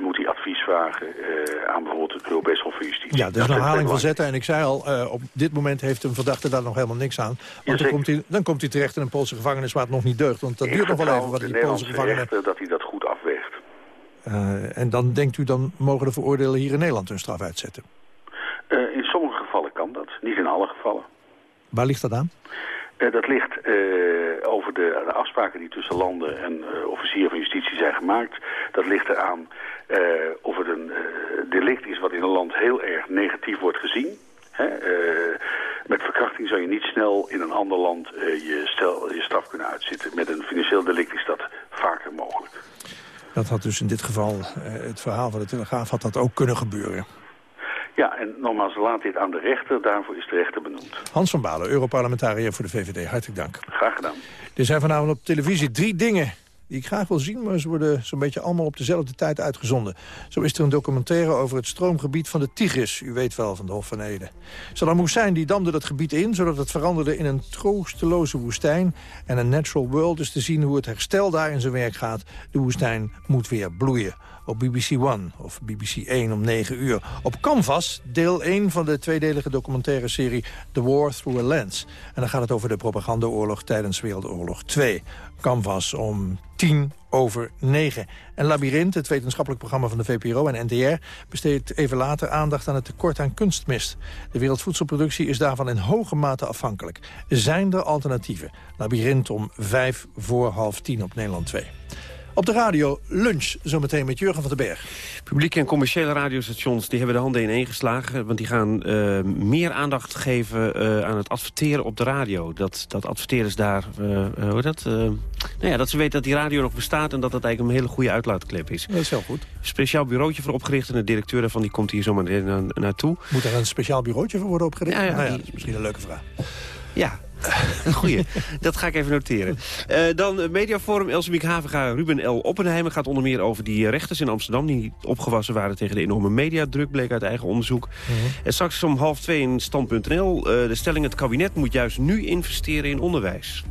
moet hij advies vragen uh, aan bijvoorbeeld het Europees Hof van Justitie. Ja, dat is een herhaling van zetten. En ik zei al, uh, op dit moment heeft een verdachte daar nog helemaal niks aan. Want dan komt, hij, dan komt hij terecht in een Poolse gevangenis waar het nog niet deugt. Want dat Ik duurt nog wel even wat de die Poolse Nederlandse gevangenen... rechter dat hij dat goed afweegt. Uh, en dan denkt u, dan mogen de veroordelen hier in Nederland hun straf uitzetten. Uh, in sommige gevallen kan dat, niet in alle gevallen. Waar ligt dat aan? Uh, dat ligt over de, afspraken die tussen landen en officieren van justitie zijn gemaakt. Dat ligt eraan of het een delict is wat in een land heel erg negatief wordt gezien. Hè? met verkrachting zou je niet snel in een ander land je, stel, je straf kunnen uitzitten. Met een financieel delict is dat vaker mogelijk. Dat had dus in dit geval, uh, het verhaal van de Telegraaf, had dat ook kunnen gebeuren. Ja, en nogmaals, laat dit aan de rechter. Daarvoor is de rechter benoemd. Hans van Balen, Europarlementariër voor de VVD. Hartelijk dank. Graag gedaan. Er zijn vanavond op televisie drie dingen die ik graag wil zien... maar ze worden zo'n beetje allemaal op dezelfde tijd uitgezonden. Zo is er een documentaire over het stroomgebied van de Tigris. U weet wel, van de Hof van Ede. Saddam Hussein die damde dat gebied in... zodat het veranderde in een troosteloze woestijn. En een natural world is te zien hoe het herstel daar in zijn werk gaat. De woestijn moet weer bloeien. Op BBC One of BBC 1 om 9 uur. Op Canvas, deel 1 van de tweedelige documentaire serie The War Through a Lens. En dan gaat het over de propagandaoorlog tijdens Wereldoorlog 2. Canvas om 10 over 9. En Labyrinth, het wetenschappelijk programma van de VPRO en NTR... besteedt even later aandacht aan het tekort aan kunstmest. De wereldvoedselproductie is daarvan in hoge mate afhankelijk. Zijn er alternatieven? Labyrinth om 5 voor half 10 op Nederland 2. Op de radio lunch, zometeen met Jurgen van den Berg. Publieke en commerciële radiostations die hebben de handen ineen geslagen. Want die gaan uh, meer aandacht geven uh, aan het adverteren op de radio. Dat, dat adverteerders daar, uh, hoe dat? nou ja, dat ze weten dat die radio nog bestaat... en dat dat eigenlijk een hele goede uitlaatklep is. Dat is heel goed. Speciaal bureautje voor opgericht en de directeur daarvan die komt hier zomaar na, naartoe. Moet er een speciaal bureautje voor worden opgericht? Ja, ja, nou ja, die... dat is misschien een leuke vraag. Ja, Goeie, dat ga ik even noteren. Uh, dan Mediaforum, Elsemiek Havenga, Ruben L. Oppenheimer... gaat onder meer over die rechters in Amsterdam... die opgewassen waren tegen de enorme mediadruk... bleek uit eigen onderzoek. Uh -huh. En straks om half twee in stand.nl... Uh, de stelling het kabinet moet juist nu investeren in onderwijs.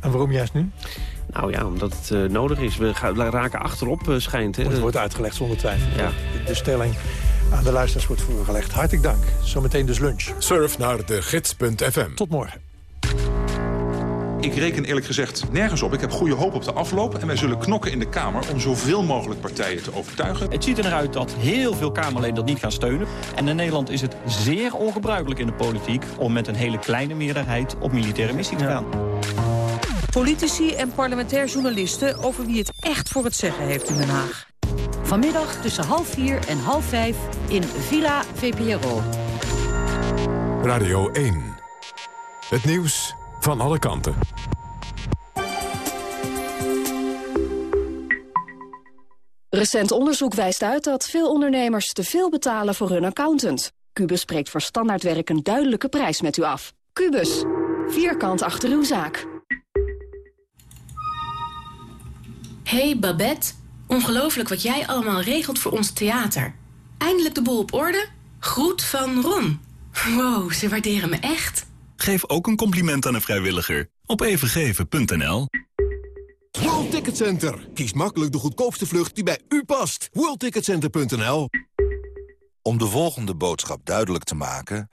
En waarom juist nu? Nou ja, omdat het uh, nodig is. We, gaan, raken achterop, uh, schijnt. Hè? Het wordt uitgelegd zonder twijfel. Ja. De, de stelling aan de luisteraars wordt voorgelegd. Hartelijk dank. Zometeen dus lunch. Surf naar de gids.fm. Tot morgen. Ik reken eerlijk gezegd nergens op. Ik heb goede hoop op de afloop. En wij zullen knokken in de Kamer om zoveel mogelijk partijen te overtuigen. Het ziet er naar uit dat heel veel Kamerleden dat niet gaan steunen. En in Nederland is het zeer ongebruikelijk in de politiek... om met een hele kleine meerderheid op militaire missie te gaan. Politici en parlementair journalisten over wie het echt voor het zeggen heeft in Den Haag. Vanmiddag tussen half vier en half vijf in Villa VPRO. Radio 1. Het nieuws van alle kanten. Recent onderzoek wijst uit dat veel ondernemers te veel betalen voor hun accountant. Cubus spreekt voor standaardwerk een duidelijke prijs met u af. Cubus, vierkant achter uw zaak. Hey Babette, ongelooflijk wat jij allemaal regelt voor ons theater. Eindelijk de boel op orde? Groet van Ron. Wow, ze waarderen me echt. Geef ook een compliment aan een vrijwilliger op evengeven.nl. Ticketcenter. Kies makkelijk de goedkoopste vlucht die bij u past. WorldTicketCenter.nl Om de volgende boodschap duidelijk te maken...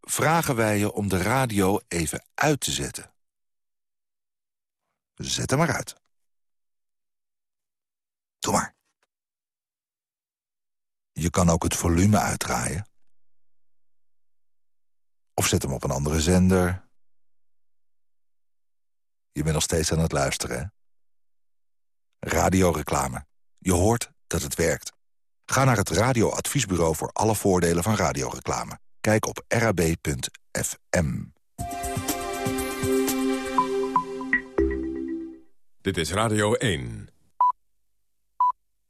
vragen wij je om de radio even uit te zetten. Zet hem maar uit. Doe maar. Je kan ook het volume uitdraaien. Of zet hem op een andere zender. Je bent nog steeds aan het luisteren, hè? Radioreclame. Je hoort dat het werkt. Ga naar het radioadviesbureau voor alle voordelen van radioreclame. Kijk op rab.fm. Dit is Radio 1.